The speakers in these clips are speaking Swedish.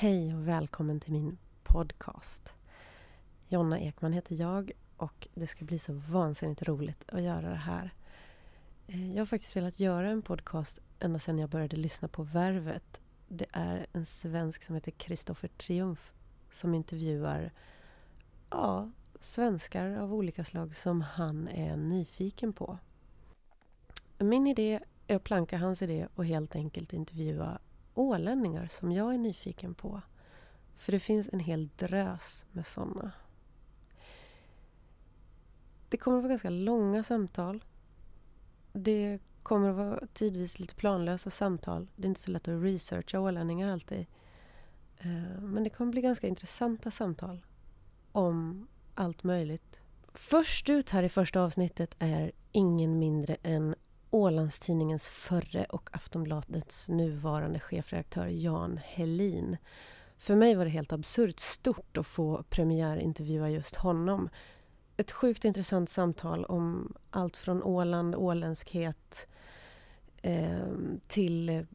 Hej och välkommen till min podcast. Jonna Ekman heter jag och det ska bli så vansinnigt roligt att göra det här. Eh, jag har faktiskt velat göra en podcast ända sedan jag började lyssna på Värvet. Det är en svensk som heter Kristoffer Triumf som intervjuar ja, svenskar av olika slag som han är nyfiken på. Min idé är att planka hans idé och helt enkelt intervjua ålänningar som jag är nyfiken på. För det finns en hel drös med sådana. Det kommer att vara ganska långa samtal. Det kommer att vara tidvis lite planlösa samtal. Det är inte så lätt att researcha ålänningar alltid. Eh, men det kommer bli ganska intressanta samtal om allt möjligt. Först ut här i första avsnittet är ingen mindre än Ålandstidningens förre och Aftonbladets nuvarande chefredaktör Jan Helin. För mig var det helt absurt stort att få premiärintervjua just honom. Ett sjukt intressant samtal om allt från Åland, åländskhet eh, till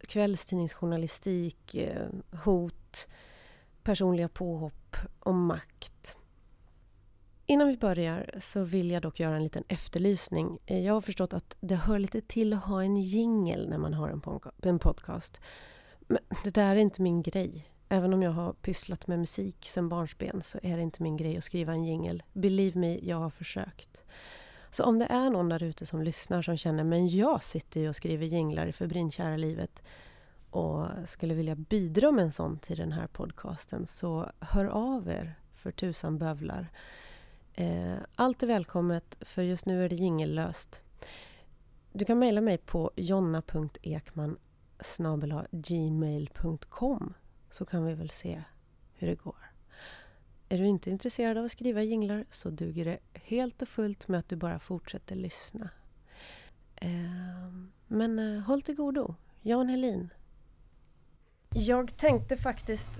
kvällstidningsjournalistik, eh, hot, personliga påhopp och makt. Innan vi börjar så vill jag dock göra en liten efterlysning. Eh, jag har förstått att det hör lite till att ha en jingel när man har en podcast. Men det där är inte min grej. Även om jag har pysslat med musik sen barnsben så är det inte min grej att skriva en jingel. Believe me, jag har försökt. Så om det är någon där ute som lyssnar som känner men jag sitter ju och skriver jinglar för brinnkära livet och skulle vilja bidra med en sån till den här podcasten så hör av er för tusan bövlar. Eh, allt är välkommet för just nu är det jingellöst. Du kan mejla mig på jonna.ekman gmail.com så kan vi väl se hur det går. Är du inte intresserad av att skriva jinglar så duger det helt och fullt med att du bara fortsätter lyssna. Eh, men eh, håll till godo. Jan Helin. Jag tänkte faktiskt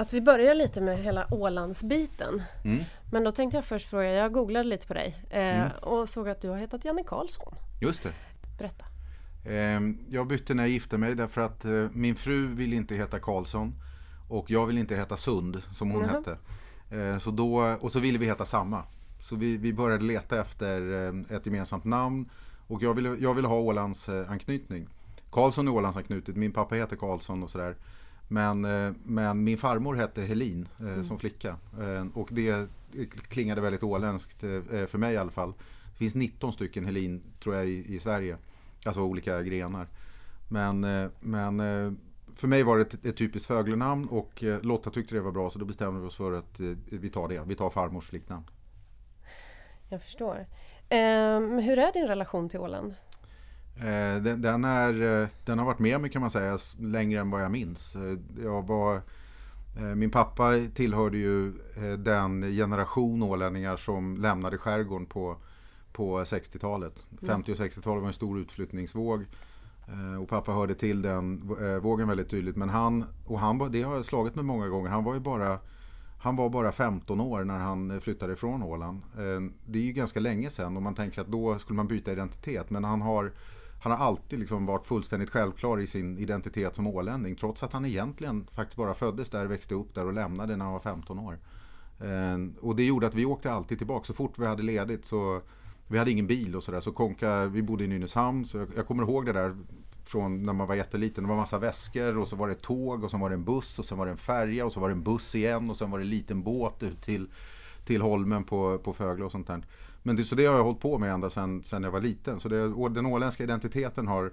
att vi börjar lite med hela Ålandsbiten. Mm. Men då tänkte jag först fråga, jag googlade lite på dig eh, mm. och såg att du har hetat Janne Karlsson. Just det. Berätta. Eh, jag bytte när jag gifte mig därför att eh, min fru vill inte heta Karlsson och jag vill inte heta Sund som hon mm. hette. Eh, så då, och så ville vi heta samma. Så vi, vi började leta efter eh, ett gemensamt namn och jag ville, jag ville ha Ålands eh, anknytning. Karlsson är Ålands anknutet, min pappa heter Karlsson och sådär. Men, eh, men min farmor hette Helin eh, mm. som flicka eh, och det klingade väldigt åländskt för mig i alla fall. Det finns 19 stycken Helin tror jag i, i Sverige, alltså olika grenar. Men, men för mig var det ett, ett typiskt Föglenamn och Lotta tyckte det var bra så då bestämde vi oss för att vi tar det. Vi tar farmors flicknamn. Jag förstår. Um, hur är din relation till Åland? Eh, den, den, är, eh, den har varit med mig kan man säga längre än vad jag minns. Eh, jag var, min pappa tillhörde ju den generation ålänningar som lämnade skärgården på, på 60-talet. 50 och 60-talet var en stor utflyttningsvåg. Och pappa hörde till den vågen väldigt tydligt. Men han, och han, det har jag slagit med många gånger, han var ju bara han var bara 15 år när han flyttade ifrån Åland. Det är ju ganska länge sedan och man tänker att då skulle man byta identitet. Men han har han har alltid liksom varit fullständigt självklar i sin identitet som ålänning trots att han egentligen faktiskt bara föddes där, växte upp där och lämnade när han var 15 år. Ehm, och det gjorde att vi åkte alltid tillbaka så fort vi hade ledigt så vi hade ingen bil och sådär så Konka, vi bodde i Nynäshamn så jag, jag kommer ihåg det där från när man var jätteliten. Det var massa väskor och så var det tåg och så var det en buss och sen var det en färja och så var det en buss igen och sen var det en liten båt ut till, till Holmen på, på Fögle och sånt där. Men det, så det har jag hållit på med ända sedan, jag var liten. Så det, den åländska identiteten har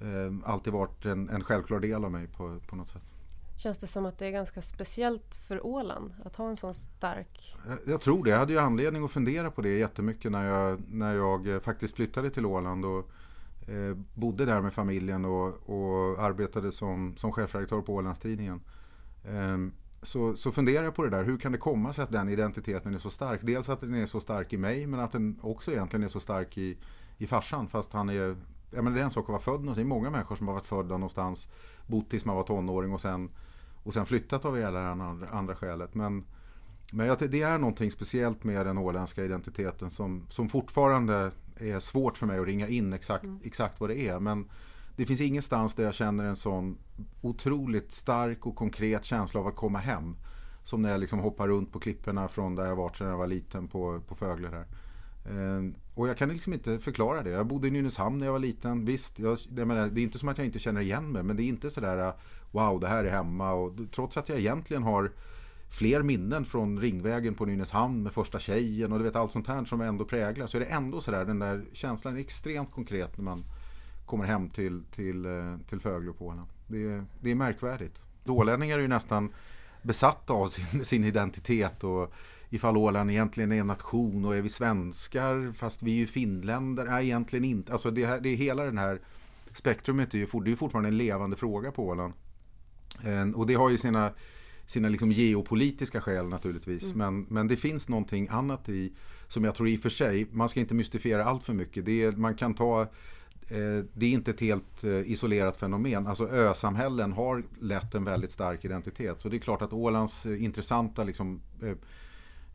eh, alltid varit en, en självklar del av mig på, på något sätt. Känns det som att det är ganska speciellt för Åland att ha en sån stark... Jag, jag tror det. Jag hade ju anledning att fundera på det jättemycket när jag, när jag eh, faktiskt flyttade till Åland och eh, bodde där med familjen och, och arbetade som, som chefredaktör på Ålandstidningen. Eh, så, så funderar jag på det där. Hur kan det komma sig att den identiteten är så stark? Dels att den är så stark i mig men att den också egentligen är så stark i, i farsan. Fast han är, jag menar det är en sak att vara född någonstans. Det är många människor som har varit födda någonstans, bott tills man var tonåring och sen, och sen flyttat av hela det andra, andra skälet. Men, men det är någonting speciellt med den åländska identiteten som, som fortfarande är svårt för mig att ringa in exakt, mm. exakt vad det är. Men det finns ingenstans där jag känner en sån otroligt stark och konkret känsla av att komma hem. Som när jag liksom hoppar runt på klipporna från där jag varit sedan jag var liten på, på Fögle där. Eh, och jag kan liksom inte förklara det. Jag bodde i Nynäshamn när jag var liten. Visst, jag, jag menar, det är inte som att jag inte känner igen mig. Men det är inte sådär wow, det här är hemma. Och, trots att jag egentligen har fler minnen från Ringvägen på Nynäshamn med första tjejen och du vet allt sånt här som ändå präglar. Så är det ändå sådär, den där känslan är extremt konkret när man kommer hem till, till, eh, till Fögle på Åland. Det, det är märkvärdigt. Ålänningar är ju nästan besatta av sin, sin identitet och ifall Åland egentligen är en nation och är vi svenskar fast vi är ju finländare? Nej, egentligen inte. Alltså det, här, det är hela den här spektrumet är ju, det är fortfarande en levande fråga på Åland. Eh, och det har ju sina, sina liksom geopolitiska skäl naturligtvis. Mm. Men, men det finns någonting annat i som jag tror i och för sig, man ska inte mystifiera allt för mycket. Det är, man kan ta Eh, det är inte ett helt eh, isolerat fenomen. Alltså ösamhällen har lätt en väldigt stark identitet. Så det är klart att Ålands eh, intressanta liksom, eh,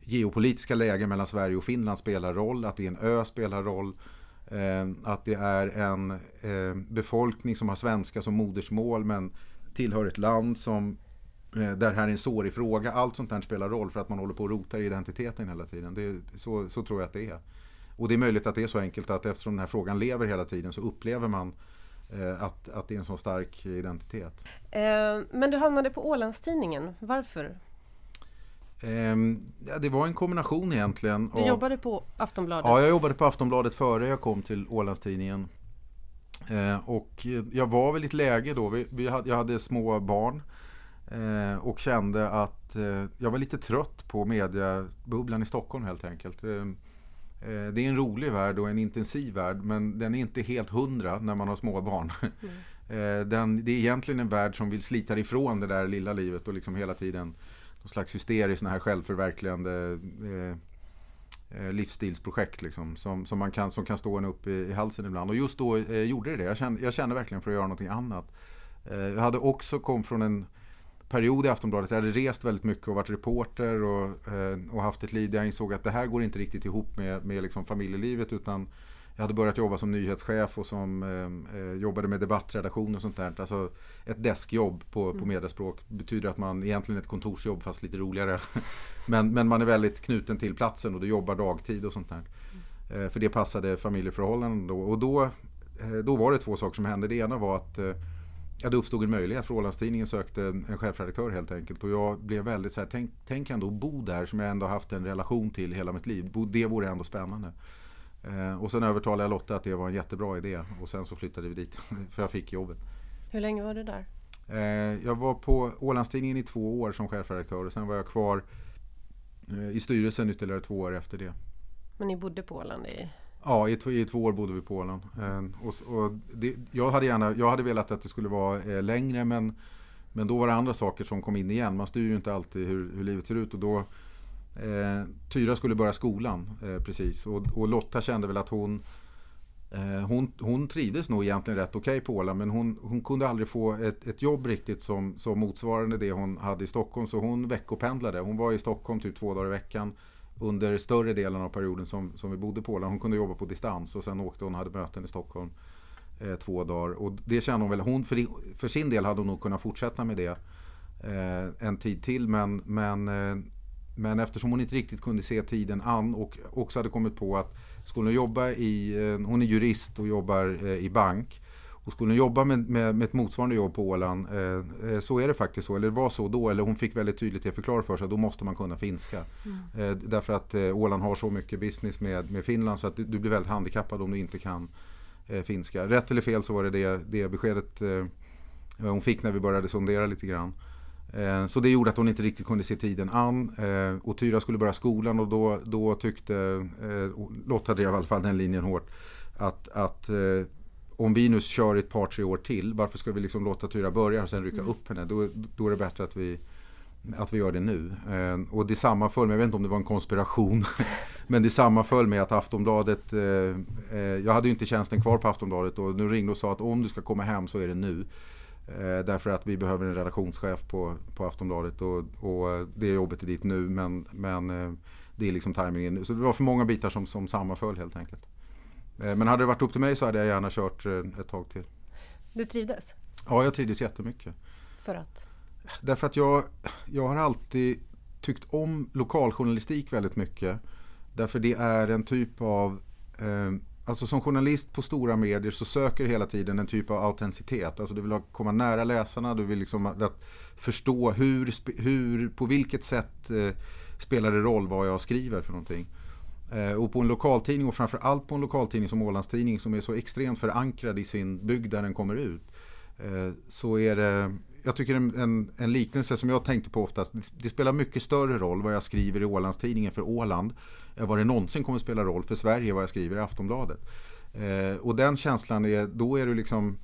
geopolitiska läge mellan Sverige och Finland spelar roll, att det är en ö spelar roll, eh, att det är en eh, befolkning som har svenska som modersmål men tillhör ett land som eh, där här är en sårig fråga. Allt sånt här spelar roll för att man håller på och rotar i identiteten hela tiden. Det, så, så tror jag att det är. Och det är möjligt att det är så enkelt att eftersom den här frågan lever hela tiden så upplever man att, att det är en så stark identitet. men du hamnade på Ålandstidningen. Varför? Ehm, ja, det var en kombination egentligen. Du jobbade på Aftonbladet? Ja, jag jobbade på Aftonbladet före jag kom till Ålandstidningen. Ehm, och jag var väl i ett läge då, vi, vi hade, jag hade små barn. Eh, och kände att eh, jag var lite trött på mediabubblan i Stockholm helt enkelt. Eh, det är en rolig värld och en intensiv värld men den är inte helt hundra när man har små barn. Mm. Den, det är egentligen en värld som vill slita ifrån det där lilla livet och liksom hela tiden någon slags hysteriskt sån här självförverkligande eh, eh, livsstilsprojekt liksom, som, som, man kan, som kan stå en upp i, i halsen ibland. Och just då eh, gjorde det det. Jag kände, jag kände verkligen för att göra någonting annat. Eh, jag hade också kom från en period i Aftonbladet. Jag hade rest väldigt mycket och varit reporter och, eh, och haft ett liv där jag insåg att det här går inte riktigt ihop med, med liksom familjelivet utan jag hade börjat jobba som nyhetschef och som eh, eh, jobbade med debattredaktion och sånt där. Alltså ett deskjobb på, på mm. mediaspråk betyder att man egentligen ett kontorsjobb fast lite roligare. men, men man är väldigt knuten till platsen och du jobbar dagtid och sånt där. Mm. Eh, för det passade familjeförhållanden då. Och då, eh, då var det två saker som hände. Det ena var att eh, Ja, det uppstod en möjlighet för Ålandstidningen sökte en, chefredaktör helt enkelt. Och jag blev väldigt så här, tänk, tänk ändå bo där som jag ändå haft en relation till hela mitt liv. Det vore ändå spännande. Eh, och sen övertalade jag Lotta att det var en jättebra idé och sen så flyttade vi dit för jag fick jobbet. Hur länge var du där? Eh, jag var på Ålandstidningen i två år som chefredaktör och sen var jag kvar eh, i styrelsen ytterligare två år efter det. Men ni bodde på Åland? I... Ja, i, i två år bodde vi på Åland. Ehm, och, och det, jag, hade gärna, jag hade velat att det skulle vara eh, längre men, men då var det andra saker som kom in igen. Man styr ju inte alltid hur, hur livet ser ut och då Eh, Tyra skulle börja skolan eh, precis och, och, Lotta kände väl att hon eh, hon, hon trivdes nog egentligen rätt okej okay på Åland men hon, hon kunde aldrig få ett, ett jobb riktigt som, som motsvarande det hon hade i Stockholm så hon veckopendlade. Hon var i Stockholm typ två dagar i veckan under större delen av perioden som, som vi bodde på Åland. Hon kunde jobba på distans och sen åkte hon och hade möten i Stockholm eh, två dagar. Och det kände hon väl, hon för, för sin del hade hon nog kunnat fortsätta med det eh, en tid till men, men eh, men eftersom hon inte riktigt kunde se tiden an och också hade kommit på att skulle hon jobba i, eh, hon är jurist och jobbar eh, i bank och skulle hon jobba med, med, med ett motsvarande jobb på Åland eh, så är det faktiskt så, eller det var så då, eller hon fick väldigt tydligt det förklarat för sig, då måste man kunna finska. Mm. därför att Åland har så mycket business med, med Finland så att du blir väldigt handikappad om du inte kan finska. Rätt eller fel så var det det, det beskedet hon fick när vi började sondera lite grann. Eh, så det gjorde att hon inte riktigt kunde se tiden an. Eh, och Tyra skulle börja skolan och då, då tyckte, eh, Lotta drev i alla fall den linjen hårt, att, att om vi nu kör ett par tre år till, varför ska vi liksom låta Tyra börja och sen rycka mm. upp henne? Då, då är det bättre att vi, att vi gör det nu. och det sammanföll med, jag vet inte om det var en konspiration, men det sammanföll med att Aftonbladet, jag hade ju inte tjänsten kvar på Aftonbladet och nu ringde och sa att om du ska komma hem så är det nu. Eh, därför att vi behöver en redaktionschef på, på Aftonbladet och, och det jobbet är dit nu men, men eh, det är liksom tajmingen. Så det var för många bitar som, som sammanföll helt enkelt. Eh, men hade det varit upp till mig så hade jag gärna kört ett tag till. Du trivdes? Ja, jag trivdes jättemycket. För att? Därför att jag, jag har alltid tyckt om lokaljournalistik väldigt mycket. Därför det är en typ av eh, Alltså som journalist på stora medier så söker hela tiden en typ av autenticitet. Alltså du vill komma nära läsarna, du vill liksom att förstå hur, hur på vilket sätt eh, spelar det roll vad jag skriver för någonting. Eh, och på en lokaltidning och framförallt på en lokaltidning som Ålandstidning som är så extremt förankrad i sin bygd där den kommer ut. Eh, så är det, jag tycker en, en, en, liknelse som jag tänkte på oftast, det, spelar mycket större roll vad jag skriver i Ålandstidningen för Åland än vad det någonsin kommer spela roll för Sverige vad jag skriver i Aftonbladet. Eh, och den känslan är, då är du liksom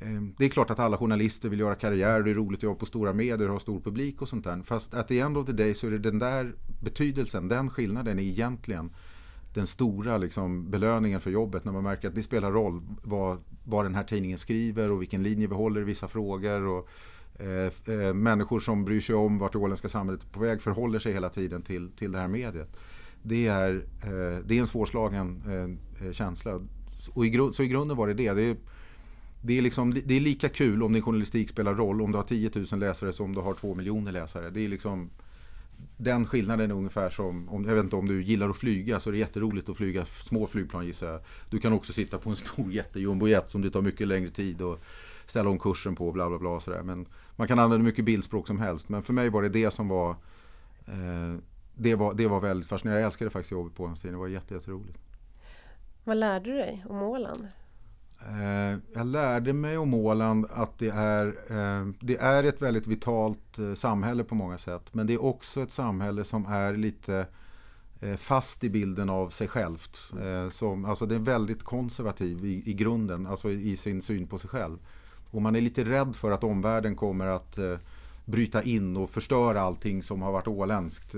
Ehm, det är klart att alla journalister vill göra karriär, det är roligt att jobba på stora medier och ha stor publik och sånt där. Fast at the end of the day så är det den där betydelsen, den skillnaden är egentligen den stora liksom, belöningen för jobbet när man märker att det spelar roll vad, vad den här tidningen skriver och vilken linje vi håller i vissa frågor. Och, eh, eh, människor som bryr sig om vart det åländska samhället är på väg förhåller sig hela tiden till, till det här mediet. Det är, eh, det är en svårslagen eh, känsla. Och i så i grunden var det det. Det är, det är, liksom, det är lika kul om din journalistik spelar roll om du har 10 000 läsare som om du har 2 miljoner läsare. Det är liksom den skillnaden är ungefär som, om, jag vet inte om du gillar att flyga så är det jätteroligt att flyga små flygplan gissar jag. Du kan också sitta på en stor jättejumbojet som det tar mycket längre tid att ställa om kursen på bla bla bla sådär. Men man kan använda mycket bildspråk som helst. Men för mig var det det som var eh, det var, det var väldigt fascinerande. Jag älskade faktiskt jobbet på Ålandstidningen. Det var jätteroligt. Vad lärde du dig om Åland? Eh, jag lärde mig om Åland att det är, eh, det är ett väldigt vitalt eh, samhälle på många sätt. Men det är också ett samhälle som är lite fast i bilden av sig självt. Som, alltså det är väldigt konservativ i, i grunden, alltså i sin syn på sig själv. Och man är lite rädd för att omvärlden kommer att bryta in och förstöra allting som har varit åländskt.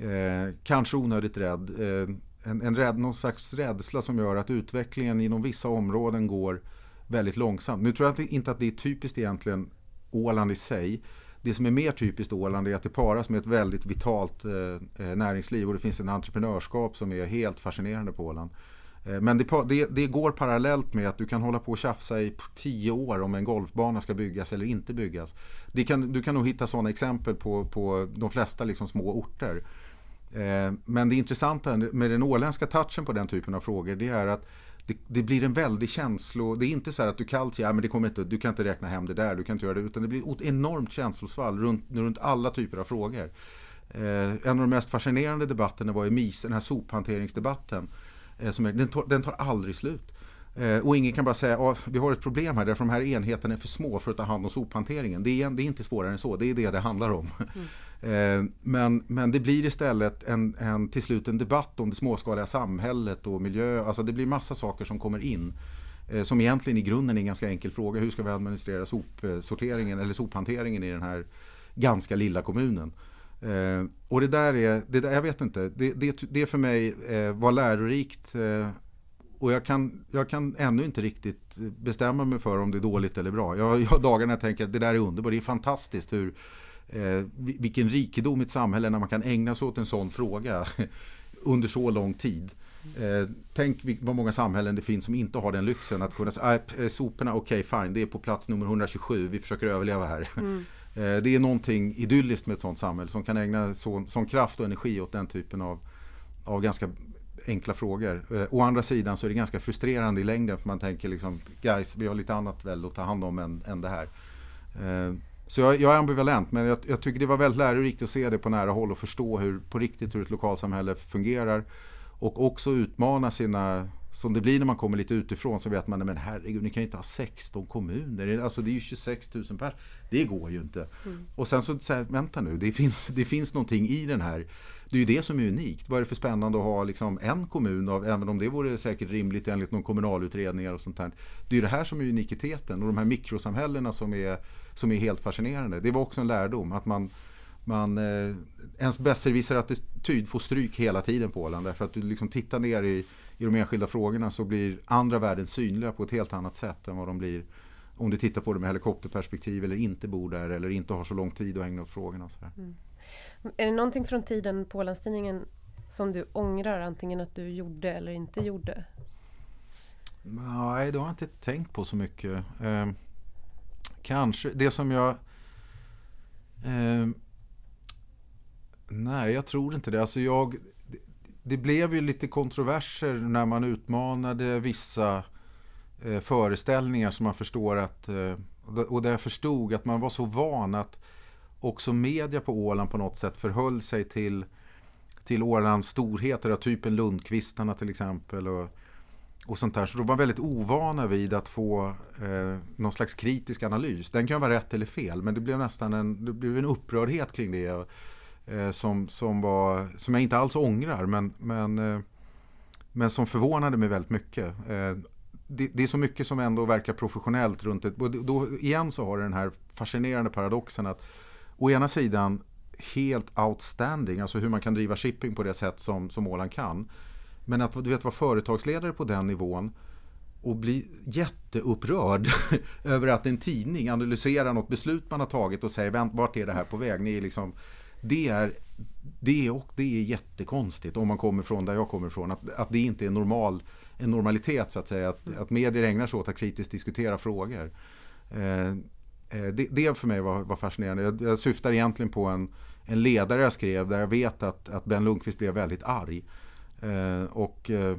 Eh, kanske onödigt rädd. Eh, en, en rädd, någon slags rädsla som gör att utvecklingen inom vissa områden går väldigt långsamt. Nu tror jag inte att det är typiskt egentligen Åland i sig. Det som är mer typiskt Åland är att det paras med ett väldigt vitalt eh, eh näringsliv och det finns en entreprenörskap som är helt fascinerande på Åland. Eh, men det, det, det, går parallellt med att du kan hålla på och tjafsa i tio år om en golfbana ska byggas eller inte byggas. Kan, du kan nog hitta sådana exempel på, på de flesta liksom små orter. Eh, men det intressanta med den åländska touchen på den typen av frågor det är att det, det blir en väldig känslo. Det är inte så att du kallt säger att inte, du kan inte räkna hem det där, du kan inte göra det. Utan det blir ett enormt känslosvall runt, runt alla typer av frågor. Eh, en av de mest fascinerande debatterna var i MIS, den här sophanteringsdebatten. Eh, som är, den, tar, den tar aldrig slut. Eh, och ingen kan bara säga att vi har ett problem här därför de här enheterna är för små för att ta hand om sophanteringen. Det är, det är inte svårare än så, det är det det handlar om. Mm. Eh, men, men det blir istället en, en, till slut en debatt om det småskaliga samhället och miljö. Alltså det blir massa saker som kommer in. Eh, som egentligen i grunden är en ganska enkel fråga. Hur ska vi administrera sopsorteringen eller sophanteringen i den här ganska lilla kommunen? Eh, och det där är, det där, jag vet inte, det, det, det för mig eh, var lärorikt. Eh, och jag kan, jag kan ännu inte riktigt bestämma mig för om det är dåligt eller bra. Jag, jag har dagar när jag tänker att det där är underbart, det är fantastiskt hur eh, vilken rikedom i ett samhälle när man kan ägna sig åt en sån fråga under så lång tid. Eh, tänk vad många samhällen det finns som inte har den lyxen att kunna säga äh, soporna, okej okay, fine, det är på plats nummer 127, vi försöker överleva här. Mm. Eh, det är någonting idylliskt med ett sånt samhälle som kan ägna sån, sån kraft och energi åt den typen av, av ganska enkla frågor. Eh, å andra sidan så är det ganska frustrerande i längden för man tänker liksom, guys, vi har lite annat väl att ta hand om än, än det här. Eh, så jag, jag, är ambivalent men jag, jag, tycker det var väldigt lärorikt att se det på nära håll och förstå hur, på riktigt hur ett lokalsamhälle fungerar. Och också utmana sina, som det blir när man kommer lite utifrån så vet man, men herregud ni kan ju inte ha 16 kommuner, alltså det är ju 26 000 pers. Det går ju inte. Mm. Och sen så, så här, vänta nu, det finns, det finns någonting i den här det är ju det som är unikt. Vad är det för spännande att ha liksom en kommun, av, även om det vore säkert rimligt enligt någon kommunalutredningar och sånt där. Det är ju det här som är unikiteten och de här mikrosamhällena som är, som är helt fascinerande. Det var också en lärdom att man, man eh, ens besserwisser-attityd får stryk hela tiden på Åland. Därför att du liksom tittar ner i, i de enskilda frågorna så blir andra värden synliga på ett helt annat sätt än vad de blir om du tittar på det med helikopterperspektiv eller inte bor där eller inte har så lång tid att ägna åt frågorna. Och sådär. Mm. Är det någonting från tiden på Ålandstidningen som du ångrar antingen att du gjorde eller inte gjorde? Nej, det har jag inte tänkt på så mycket. Eh, kanske det som jag... Eh, nej, jag tror inte det. Alltså jag, det, det blev ju lite kontroverser när man utmanade vissa eh, föreställningar som man förstår att... Eh, och där jag förstod att man var så van att också media på Åland på något sätt förhöll sig till, till Ålands storheter, typen Lundqvistarna till exempel. Och, och sånt där. Så de var väldigt ovana vid att få eh, någon slags kritisk analys. Den kan vara rätt eller fel, men det blev nästan en, det blev en upprördhet kring det. Eh, som, som, var, som jag inte alls ångrar, men, men, eh, men som förvånade mig väldigt mycket. Eh, det, det, är så mycket som ändå verkar professionellt runt det. Då, igen så har det den här fascinerande paradoxen att å ena sidan helt outstanding, alltså hur man kan driva shipping på det sätt som, som Åland kan. Men att du vet, vara företagsledare på den nivån och bli jätteupprörd över att en tidning analyserar något beslut man har tagit och säger Vänt, vart är det här på väg? Ni är liksom, det, är, det, och det är jättekonstigt om man kommer från där jag kommer ifrån. Att, att det inte är normal, en normalitet så att säga. Att, att medier ägnar sig åt att kritiskt diskutera frågor. Eh, eh Eh, det, det, för mig var, var fascinerande. Jag, jag syftar egentligen på en, en ledare jag skrev där jag vet att, att Ben Lundqvist blev väldigt arg. Eh, och eh,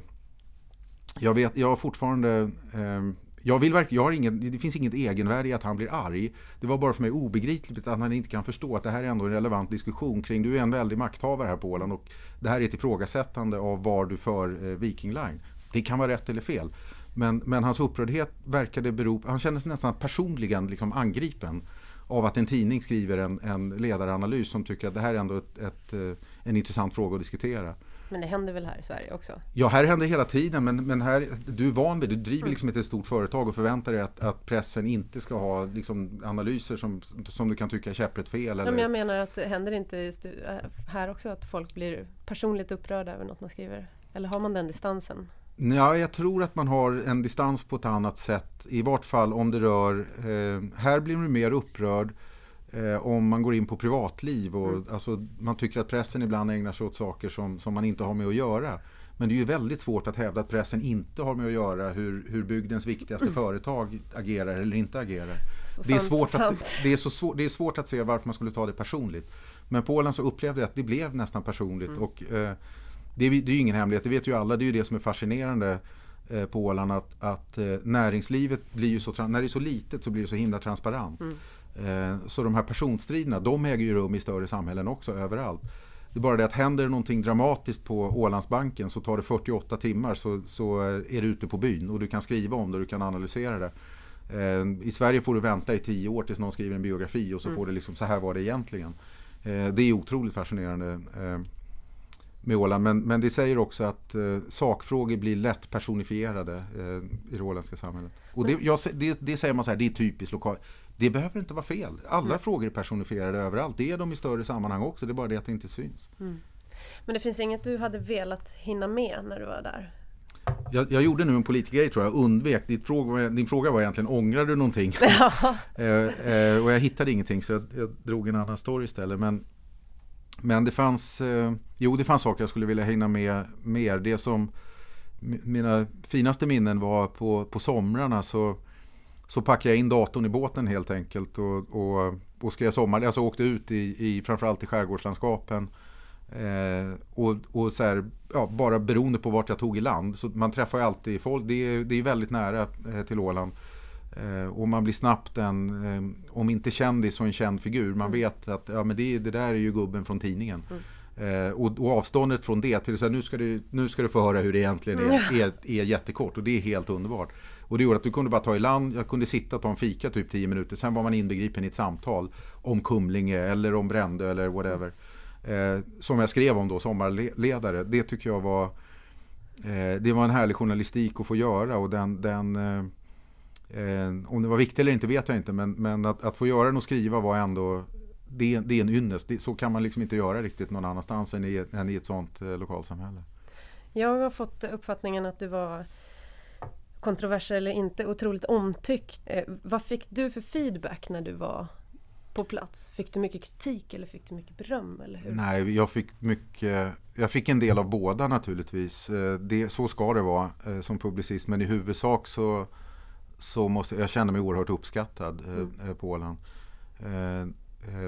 jag vet, jag har fortfarande eh, jag vill verkligen, jag har ingen, det finns inget egenvärde i att han blir arg. Det var bara för mig obegripligt att han inte kan förstå att det här är ändå en relevant diskussion kring, du är en väldig makthavare här på Åland och det här är ett ifrågasättande av var du för eh, Viking Line. Det kan vara rätt eller fel. Men, men hans upprördhet verkade bero, han kändes nästan personligen liksom angripen av att en tidning skriver en, en ledaranalys som tycker att det här är ändå ett, ett, en intressant fråga att diskutera. Men det händer väl här i Sverige också? Ja, här händer det hela tiden. Men, men här, du är van vid, du driver mm. liksom ett stort företag och förväntar dig att, att pressen inte ska ha liksom, analyser som, som du kan tycka är käpprätt fel. Eller? Ja, men jag menar att det händer inte äh, här också att folk blir personligt upprörda över något man skriver? Eller har man den distansen? Ja, jag tror att man har en distans på ett annat sätt. I vart fall om det rör... Eh, här blir man mer upprörd eh, om man går in på privatliv. Och, mm. alltså, man tycker att pressen ibland ägnar sig åt saker som, som man inte har med att göra. Men det är ju väldigt svårt att hävda att pressen inte har med att göra hur, hur bygdens viktigaste mm. företag agerar eller inte agerar. det, är svårt att, det, är så svår, det är svårt att se varför man skulle ta det personligt. Men på Åland så upplevde jag att det blev nästan personligt. Mm. Och, eh, det, är, det är ju ingen hemlighet, det vet ju alla. Det är ju det som är fascinerande eh, på Åland. Att, att eh, näringslivet blir ju så, när det är så litet så blir det så himla transparent. Mm. Eh, så de här personstriderna, de äger ju rum i större samhällen också, överallt. Det är bara det att händer det någonting dramatiskt på Ålandsbanken så tar det 48 timmar så, så är du ute på byn och du kan skriva om det och du kan analysera det. I Sverige får du vänta i tio år tills någon skriver en biografi och så mm. får det liksom, så här var det egentligen. Det är otroligt fascinerande med Åland. Men, men det säger också att eh, sakfrågor blir lätt personifierade eh, i det åländska samhället. Och det, jag, det, det, säger man så här, det är typiskt lokalt. Det behöver inte vara fel. Alla mm. frågor är personifierade överallt. Det är de i större sammanhang också. Det är bara det att det inte syns. Mm. Men det finns inget du hade velat hinna med när du var där? Jag, jag gjorde nu en politisk tror jag, undvek. Din fråga, din fråga var egentligen, ångrar du någonting? Ja. eh, eh, och jag hittade ingenting så jag, jag, drog en annan story istället. Men, men det fanns, eh, jo det fanns saker jag skulle vilja hinna med mer. Det som mina finaste minnen var på, på somrarna så så packade jag in datorn i båten helt enkelt och, och, och skrev sommar. Alltså åkte ut i, i framförallt i skärgårdslandskapen. Eh, och, och så här, ja, bara beroende på vart jag tog i land. Så man träffar ju alltid folk. Det är, det är väldigt nära eh, till Åland. Eh, och man blir snabbt en, eh, om inte kändis så en känd figur. Man mm. vet att ja, men det, det där är ju gubben från tidningen. Mm. Eh, och, och, avståndet från det till att nu ska, du, nu ska du få höra hur det egentligen är, är, är jättekort. Och det är helt underbart. Och det gjorde att du kunde bara ta i land, jag kunde sitta och ta en fika typ 10 minuter. Sen var man inbegripen i ett samtal om Kumlinge eller om Brändö eller whatever. Eh, som jag skrev om då, sommarledare. Det tycker jag var eh, det var en härlig journalistik att få göra och den, den eh, eh om det var viktigt eller inte vet jag inte men, men att, att, få göra den och skriva var ändå det, det är en ynnest. Det, så kan man liksom inte göra riktigt någon annanstans än i, än i ett sånt eh, lokalsamhälle. Jag har fått uppfattningen att du var kontroverser eller inte, otroligt omtyckt. Eh, vad fick du för feedback när du var på plats? Fick du mycket kritik eller fick du mycket beröm? Eller hur? Nej, jag fick mycket Jag fick en del av båda naturligtvis. Eh, det, så ska det vara eh, som publicist. Men i huvudsak så, så måste jag kände mig oerhört uppskattad mm. på Åland.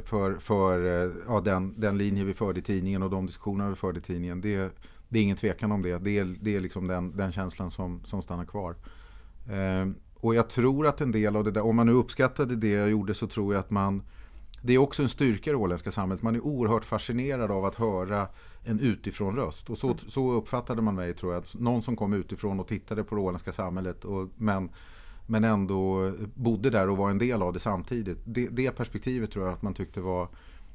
För, för ja, den, den linje vi förde i tidningen och de diskussioner vi förde i tidningen. Det, det är ingen tvekan om det. Det är, det är liksom den, den känslan som, som stannar kvar. Och jag tror att en del av det där, om man nu uppskattade det jag gjorde så tror jag att man det är också en styrka i det åländska samhället. Man är oerhört fascinerad av att höra en utifrån röst. Och så, mm. så uppfattade man mig tror jag. Någon som kom utifrån och tittade på det åländska samhället. Och, men, men ändå bodde där och var en del av det samtidigt. Det, det perspektivet tror jag att man tyckte var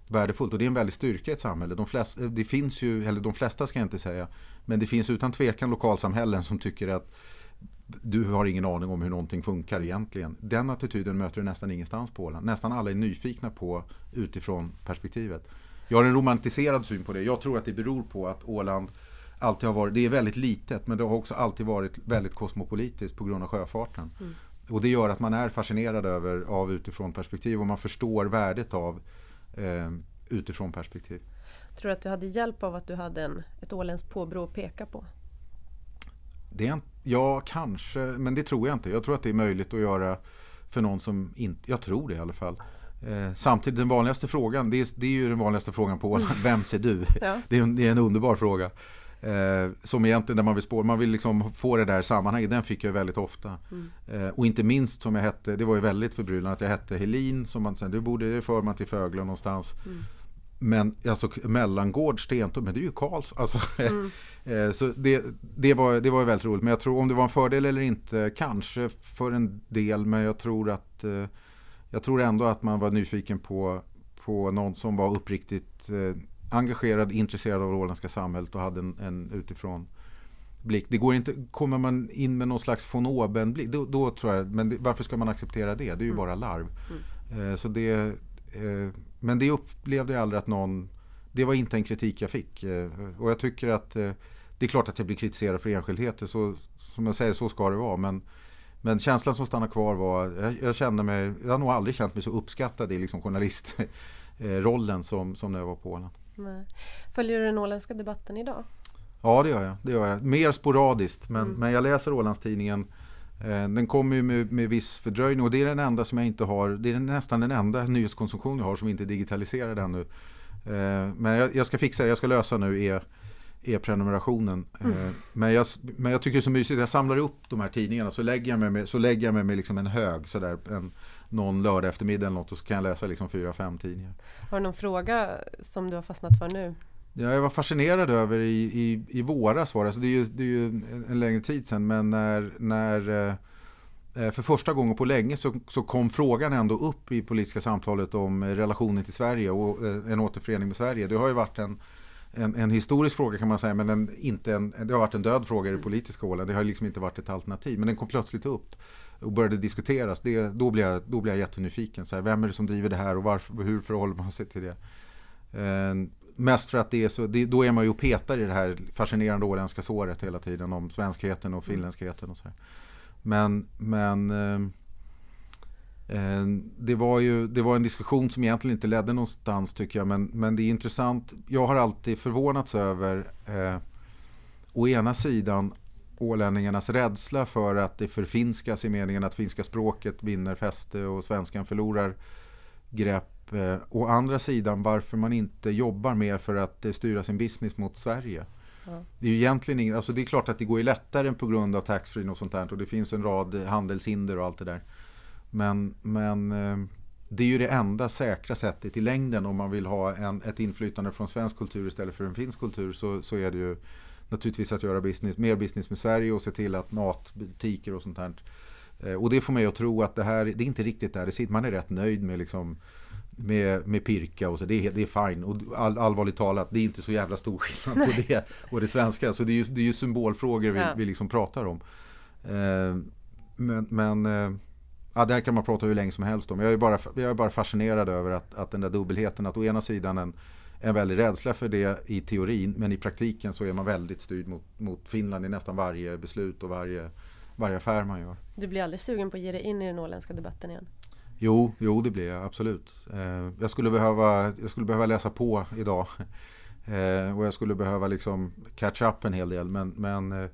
värdefullt. Och det är en väldig styrka i ett samhälle. De flesta, eh, det finns ju, eller de flesta ska jag inte säga. Men det finns utan tvekan lokalsamhällen som tycker att du har ingen aning om hur någonting funkar egentligen. Den attityden möter du nästan ingenstans på Åland. Nästan alla är nyfikna på utifrån perspektivet. Jag har en romantiserad syn på det. Jag tror att det beror på att Åland alltid har varit, det är väldigt litet men det har också alltid varit väldigt kosmopolitiskt på grund av sjöfarten. Mm. Och det gör att man är fascinerad över, av utifrån perspektiv och man förstår värdet av eh, utifrån perspektiv. Tror du att du hade hjälp av att du hade en, ett åländskt påbrå att peka på? Det är, ja, kanske, men det tror jag inte. Jag tror att det är möjligt att göra för någon som inte, jag tror det i alla fall. Eh, samtidigt den vanligaste frågan, det är, det är ju den vanligaste frågan på Åland, vem ser du? Ja. Det, är en, det, är en, underbar fråga. Eh, som egentligen när man vill spåra, man vill liksom få det där sammanhanget, den fick jag väldigt ofta. Mm. Eh, och inte minst som jag hette, det var ju väldigt förbryllande att jag hette Helin, som man sen, du borde, det för man till Fögle någonstans. Mm. Men alltså mellangård, Stentorp, men det är ju Karls. Alltså, mm. Eh, så det, det, var, det var väldigt roligt. Men jag tror om det var en fördel eller inte, kanske för en del. Men jag tror att eh, jag tror ändå att man var nyfiken på, på någon som var uppriktigt eh, engagerad, intresserad av det åländska samhället och hade en, en utifrån blick. Det går inte, kommer man in med någon slags von oben-blick, då, då, tror jag, men det, varför ska man acceptera det? Det är ju mm. bara larv. Mm. så det, men det upplevde jag aldrig att någon... Det var inte en kritik jag fick. Eh, och jag tycker att eh, det är klart att jag blir kritiserad för enskildheter. Så, som jag säger, så ska det vara. Men, men känslan som stannar kvar var... Jag, jag kände mig... Jag har nog aldrig känt mig så uppskattad i liksom journalistrollen som, som när jag var på Åland. Nej. Följer du den åländska debatten idag? Ja, det gör jag. Det gör jag. Mer sporadiskt. Men, mm. men jag läser Ålandstidningen Eh, den kommer ju med, med viss fördröjning och det är den enda som jag inte har. Det är nästan den enda nyhetskonsumtion jag har som inte är digitaliserad ännu. Eh, men jag, jag ska fixa det, jag ska lösa nu e, e-prenumerationen. Mm. Men, jag, men jag tycker det är så mysigt, jag samlar upp de här tidningarna så lägger jag mig med, så lägger jag mig med liksom en hög sådär, en, någon lördag eftermiddag eller något och så kan jag läsa liksom fyra, fem tidningar. Har du någon fråga som du har fastnat för nu? Ja, jag var fascinerad över i, i, i våras var det, alltså det är ju, det är ju en längre tid sedan, men när, när eh, för första gången på länge så, så kom frågan ändå upp i politiska samtalet om relationen till Sverige och eh, en återförening med Sverige. Det har ju varit en, en, en historisk fråga kan man säga, men en, inte en, det har varit en död fråga i det politiska Åland. Det har liksom inte varit ett alternativ, men den kom plötsligt upp och började diskuteras. Det, då, blev jag, då blev jag jättenyfiken. Så här, vem är det som driver det här och varför, hur förhåller man sig till det? mest för att det är så, det, då är man ju och petar i det här fascinerande åländska såret hela tiden om svenskheten och mm. finländskheten och så här. Men, men eh, eh, det, var ju, det var en diskussion som egentligen inte ledde någonstans tycker jag. Men, men det är intressant. Jag har alltid förvånats över eh, å ena sidan ålänningarnas rädsla för att det förfinskas i meningen att finska språket vinner fäste och svenskan förlorar grepp Eh, å andra sidan varför man inte jobbar mer för att eh, styra sin business mot Sverige. Ja. Det är ju egentligen inget, alltså det är klart att det går ju lättare på grund av taxfree och sånt där och det finns en rad handelshinder och allt det där. Men, men eh, det är ju det enda säkra sättet i längden om man vill ha en, ett inflytande från svensk kultur istället för en finsk kultur så, så är det ju naturligtvis att göra business, mer business med Sverige och se till att matbutiker och sånt här. Och det får mig att tro att det här, det är inte riktigt där det sitter. Man är rätt nöjd med liksom med, med Pirka och så, det är, det är fine. Och all, allvarligt talat, det är inte så jävla stor skillnad på det och det svenska. Så det är ju, det är ju symbolfrågor vi, ja. vi liksom pratar om. Eh, men, men eh, ja, det här kan man prata hur länge som helst om. Jag är bara, jag är bara fascinerad över att, att den där dubbelheten, att å ena sidan en, en väldig rädsla för det i teorin, men i praktiken så är man väldigt styrd mot, mot Finland i nästan varje beslut och varje, varje affär man gör. Du blir aldrig sugen på att ge dig in i den åländska debatten igen? Jo, jo det blir jag absolut. Eh, jag, skulle behöva, jag skulle behöva läsa på idag. Eh, och jag skulle behöva liksom catch up en hel del. Men, men eh,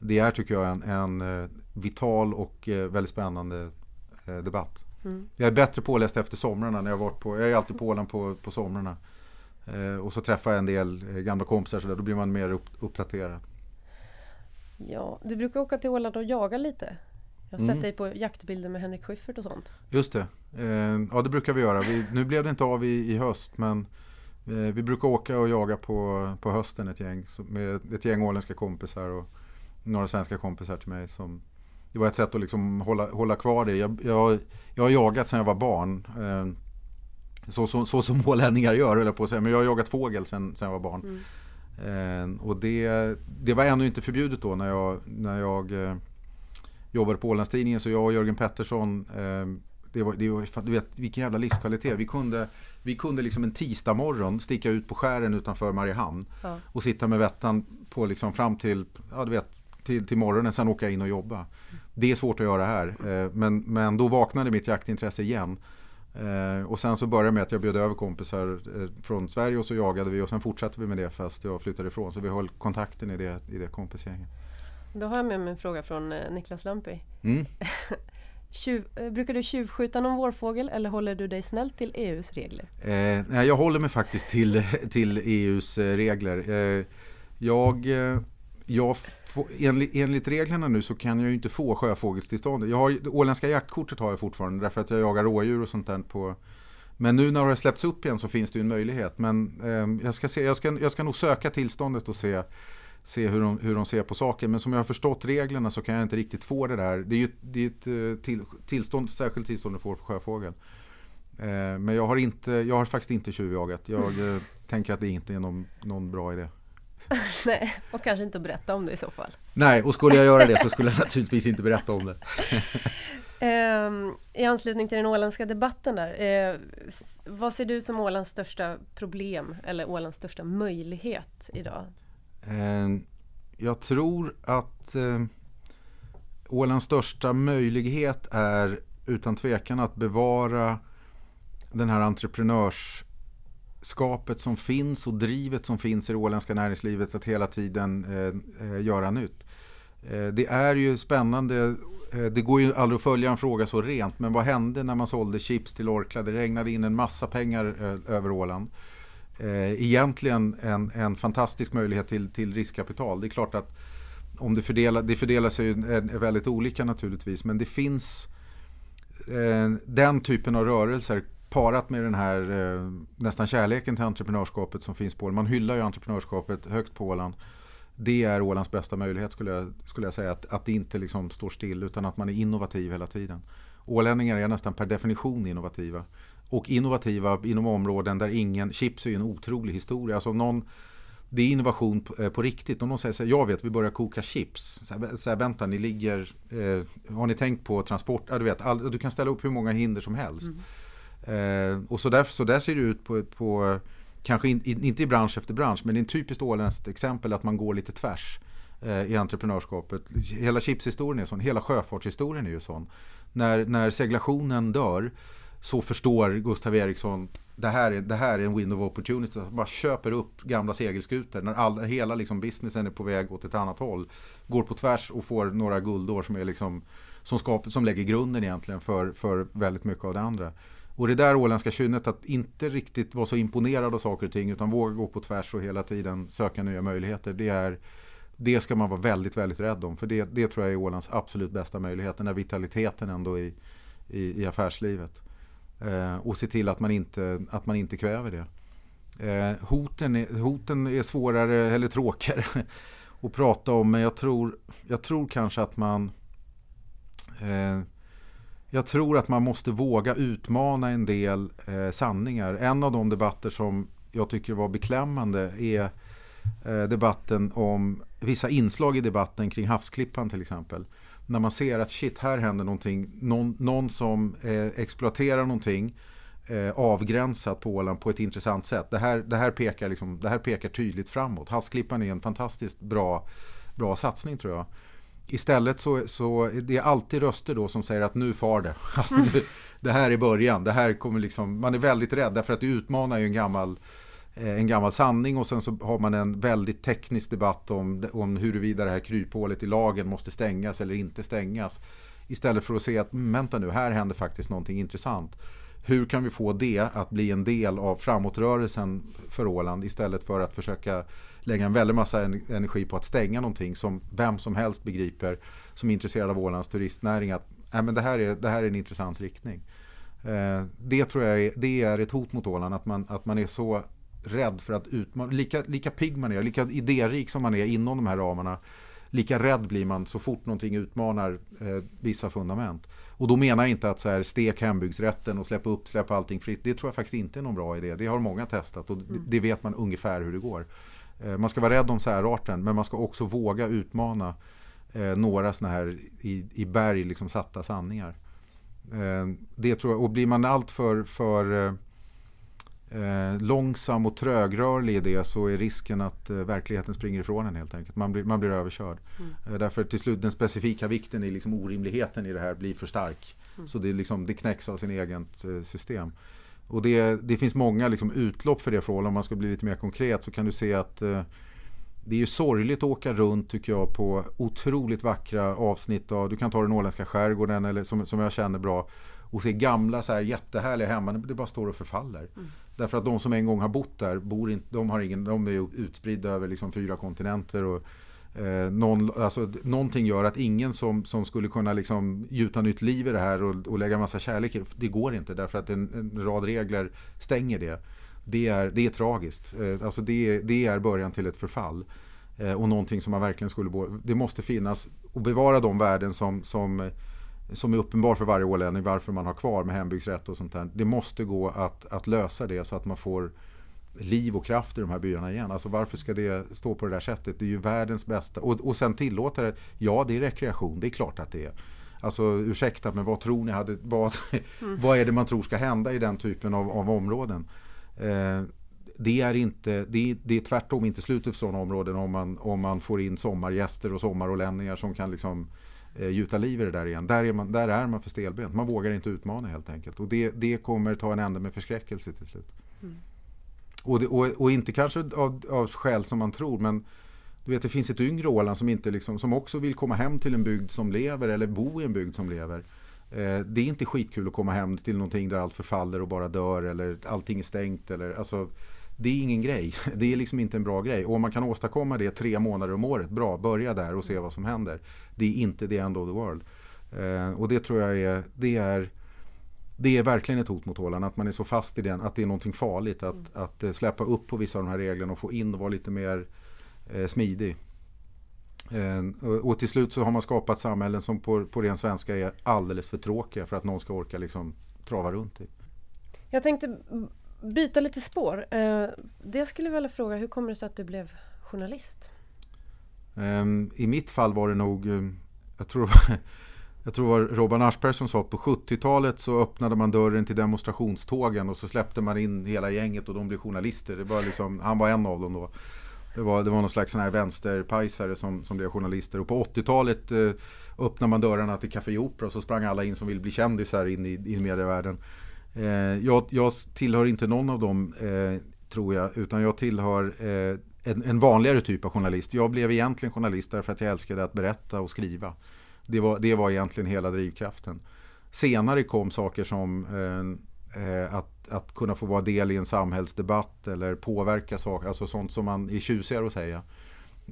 det är tycker jag en, en eh, vital och eh, väldigt spännande eh, debatt. Mm. Jag är bättre påläst efter somrarna. När jag, varit på, jag är alltid på Åland på, på somrarna. Och så träffar jag en del gamla kompisar så där, då blir man mer upp, uppdaterad. Ja, du brukar åka till Åland och jaga lite. Jag har sett mm. dig på jaktbilder med Henrik Schyffert och sånt. Just det. Eh, ja, det brukar vi göra. Vi, nu blev det inte av i, i höst, men eh, vi brukar åka och jaga på, på hösten ett gäng. Med ett gäng åländska kompisar och några svenska kompisar till mig. Som, det var ett sätt att liksom hålla, hålla kvar det. Jag, jag, jag har jagat sedan jag var barn. Så, så, så som ålänningar gör, eller på att säga. Men jag har jagat fågel sedan, sedan jag var barn. Mm. Eh, och det, det var ännu inte förbjudet då när jag, när jag eh, jobbade på Ålandstidningen. Så jag och Jörgen Pettersson, eh, det var, det var, du vet vilken jävla livskvalitet. Vi kunde, vi kunde liksom en tisdag morgon sticka ut på skären utanför Mariehamn ja. och sitta med vettan på liksom fram till, ja, du vet, till, till morgonen, sen åka in och jobba. Det är svårt att göra här. Eh, men, men då vaknade mitt jaktintresse igen. Eh, och sen så började det med att jag bjöd över kompisar eh, från Sverige och så jagade vi och sen fortsatte vi med det fast jag flyttade ifrån. Så vi höll kontakten i det, i det kompisgänget. Då har jag med mig en fråga från eh, Niklas Lampi. Mm. Tjuv, brukar du tjuvskjuta någon vårfågel eller håller du dig snällt till EUs regler? Eh, nej, jag håller mig faktiskt till, till EUs regler. Eh, jag, jag enligt, enligt, reglerna nu så kan jag ju inte få sjöfågelstillstånd. Jag har, åländska jaktkortet har jag fortfarande därför att jag jagar rådjur och sånt där på men nu när det har släppts upp igen så finns det ju en möjlighet. Men eh, jag, ska se, jag, ska, jag ska nog söka tillståndet och se se hur de, hur de ser på saken. Men som jag har förstått reglerna så kan jag inte riktigt få det där. Det är ju det är ett eh, till, tillstånd, särskilt tillstånd du får för sjöfågel. Eh, men jag har, inte, jag har faktiskt inte tjuvjagat. Jag eh, tänker att det inte är någon, någon bra idé. Nej, och kanske inte berätta om det i så fall. Nej, och skulle jag göra det så skulle jag naturligtvis inte berätta om det. Ehm, I anslutning till den åländska debatten där, eh, vad ser du som Ålands största problem eller Ålands största möjlighet idag? Ehm, jag tror att eh, Ålands största möjlighet är utan tvekan att bevara den här skapet som finns och drivet som finns i det åländska näringslivet att hela tiden eh, eh, göra nytt. Eh, det är ju spännande. Eh, det går ju aldrig att följa en fråga så rent. Men vad hände när man sålde chips till Orkla? Det regnade in en massa pengar eh, över Åland eh, egentligen en, en fantastisk möjlighet till, till riskkapital. Det är klart att om det, fördelar, det fördelar sig är eh, väldigt olika naturligtvis men det finns eh, den typen av rörelser parat med den här eh, nästan kärleken till entreprenörskapet som finns på Åland. Man hyllar ju entreprenörskapet högt på Åland. Det är Ålands bästa möjlighet skulle jag, skulle jag säga. Att, att det inte liksom står still utan att man är innovativ hela tiden. Ålänningar är nästan per definition innovativa och innovativa inom områden där ingen, chips är ju en otrolig historia. Alltså någon, det är innovation på, eh, på, riktigt. Om någon säger så här, jag vet vi börjar koka chips. Så här, så här, vänta, ni ligger, eh, har ni tänkt på transport? Ja, du, vet, all, du kan ställa upp hur många hinder som helst. Mm. Eh, och så där, så där ser det ut på, på kanske in, inte i bransch efter bransch, men det är ett typiskt åländskt exempel att man går lite tvärs eh, i entreprenörskapet. Hela chipshistorien är sån, hela sjöfartshistorien är ju sån. När, när seglationen dör så förstår Gustav Eriksson det här, är, det här är en window of opportunity. Man bara köper upp gamla segelskutor när all, hela liksom businessen är på väg åt ett annat håll. Går på tvärs och får några guldår som, är liksom, som, skap, som lägger grunden egentligen för, för väldigt mycket av det andra. Och det där åländska kynnet att inte riktigt vara så imponerad av saker och ting utan våga gå på tvärs och hela tiden söka nya möjligheter. Det, är, det ska man vara väldigt, väldigt rädd om. För det, det tror jag är Ålands absolut bästa möjlighet. Den där vitaliteten ändå i, i, i affärslivet. Eh, och se till att man inte, att man inte kväver det. Eh, hoten, är, hoten är svårare eller tråkigare att prata om men jag tror, jag tror kanske att man eh, jag tror att man måste våga utmana en del eh, sanningar. En av de debatter som jag tycker var beklämmande är eh, debatten om vissa inslag i debatten kring havsklippan till exempel när man ser att shit, här händer någonting. Någon, någon som eh, exploaterar någonting eh, avgränsat på Åland på ett intressant sätt. Det här, det här, pekar, liksom, det här pekar tydligt framåt. Havsklippan är en fantastiskt bra, bra satsning tror jag istället så, så det är alltid röster då som säger att nu far det. det här är början. Det här kommer liksom, man är väldigt rädd därför att det utmanar ju en gammal eh, en gammal sanning och sen så har man en väldigt teknisk debatt om, om huruvida det här kryphålet i lagen måste stängas eller inte stängas. Istället för att se att, mm, vänta nu, här händer faktiskt någonting intressant. Hur kan vi få det att bli en del av framåtrörelsen för Åland istället för att försöka lägga en väldig massa energi på att stänga någonting som vem som helst begriper som är intresserad av Ålands turistnäring att äh, men det, här är, det här är en intressant riktning. Eh, det tror jag är, det är ett hot mot Åland att man, att man är så rädd för att utmana, lika, lika pigg man är, lika idérik som man är inom de här ramarna lika rädd blir man så fort någonting utmanar eh, vissa fundament. Och då menar jag inte att så här, stek hembygdsrätten och släppa upp, släppa allting fritt. Det tror jag faktiskt inte är någon bra idé. Det har många testat och mm. det vet man ungefär hur det går. Eh, man ska vara rädd om särarten men man ska också våga utmana eh, några sådana här i, i berg liksom satta sanningar. Eh, det tror jag, och blir man allt för, eh, långsam och trögrörlig i det så är risken att eh, verkligheten springer ifrån en helt enkelt. Man blir, man blir överkörd. Mm. Eh, därför till slut den specifika vikten i liksom orimligheten i det här blir för stark. Mm. Så det, liksom, det knäcks av sin eget eh, system. Och det, det finns många liksom, utlopp för det förhållandet. Om man ska bli lite mer konkret så kan du se att eh, det är ju sorgligt att åka runt tycker jag på otroligt vackra avsnitt av, du kan ta den åländska skärgården eller som, som jag känner bra och se gamla så här jättehärliga hemman, det bara står och förfaller. Mm. Därför att de som en gång har bott där, bor inte, de, har ingen, de är utspridda över liksom fyra kontinenter. Och, eh, någon, alltså, någonting gör att ingen som, som skulle kunna liksom gjuta nytt liv i det här och, och lägga massa kärlek i det går inte därför att en, en rad regler stänger det. Det är, det är tragiskt. Eh, alltså det, det är början till ett förfall. Eh, och någonting som man verkligen skulle... Det måste finnas och bevara de värden som, som som är uppenbar för varje ålänning varför man har kvar med hembygdsrätt och sånt där. Det måste gå att, att lösa det så att man får liv och kraft i de här byarna igen. Alltså varför ska det stå på det där sättet? Det är ju världens bästa. Och, och sen tillåta det. Ja, det är rekreation. Det är klart att det är. Alltså ursäkta, men vad tror ni hade, vad, mm. vad är det man tror ska hända i den typen av, av områden? Eh, det är, inte, det, är, det är tvärtom inte slutet för sådana områden om man, om man får in sommargäster och sommarolänningar som kan liksom eh, gjuta liv i det där igen. Där är, man, där är man för stelbent. Man vågar inte utmana helt enkelt. Och det, det kommer ta en ände med förskräckelse till slut. Mm. Och, det, och, och, inte kanske av, av skäl som man tror men du vet det finns ett yngre Åland som, inte liksom, som också vill komma hem till en bygd som lever eller bo i en bygd som lever. Eh, det är inte skitkul att komma hem till någonting där allt förfaller och bara dör eller allting är stängt. Eller, alltså, det är ingen grej. Det är liksom inte en bra grej. Och om man kan åstadkomma det tre månader om året, bra, börja där och se vad som händer. Det är inte the end of the world. Eh, och det tror jag är, det är det är verkligen ett hot mot Åland, att man är så fast i den, att det är någonting farligt. Att, mm. att eh, släppa upp på vissa av de här reglerna och få in och vara lite mer eh, smidig. Eh, och, till slut så har man skapat samhällen som på, på ren svenska är alldeles för tråkiga för att någon ska orka liksom trava runt i. Jag tänkte byta lite spår. Eh, det skulle vilja fråga, hur kommer det sig att du blev journalist? Ehm, I mitt fall var det nog, eh, jag tror, jag tror det var Robban Aschberg som sa att på 70-talet så öppnade man dörren till demonstrationstågen och så släppte man in hela gänget och de blev journalister. Det var liksom, han var en av dem då. Det var, det var någon slags sån här vänsterpajsare som, som blev journalister. Och på 80-talet eh, öppnade man dörrarna till Café Opera och så sprang alla in som ville bli kändisar in i, i medievärlden. Eh, jag, jag, tillhör inte någon av dem, eh, tror jag, utan jag tillhör eh, en, en, vanligare typ av journalist. Jag blev egentligen journalist därför att jag älskade att berätta och skriva. Det var, det var egentligen hela drivkraften. Senare kom saker som eh, eh, att, att kunna få vara del i en samhällsdebatt eller påverka saker, alltså sånt som man är tjusigare att säga.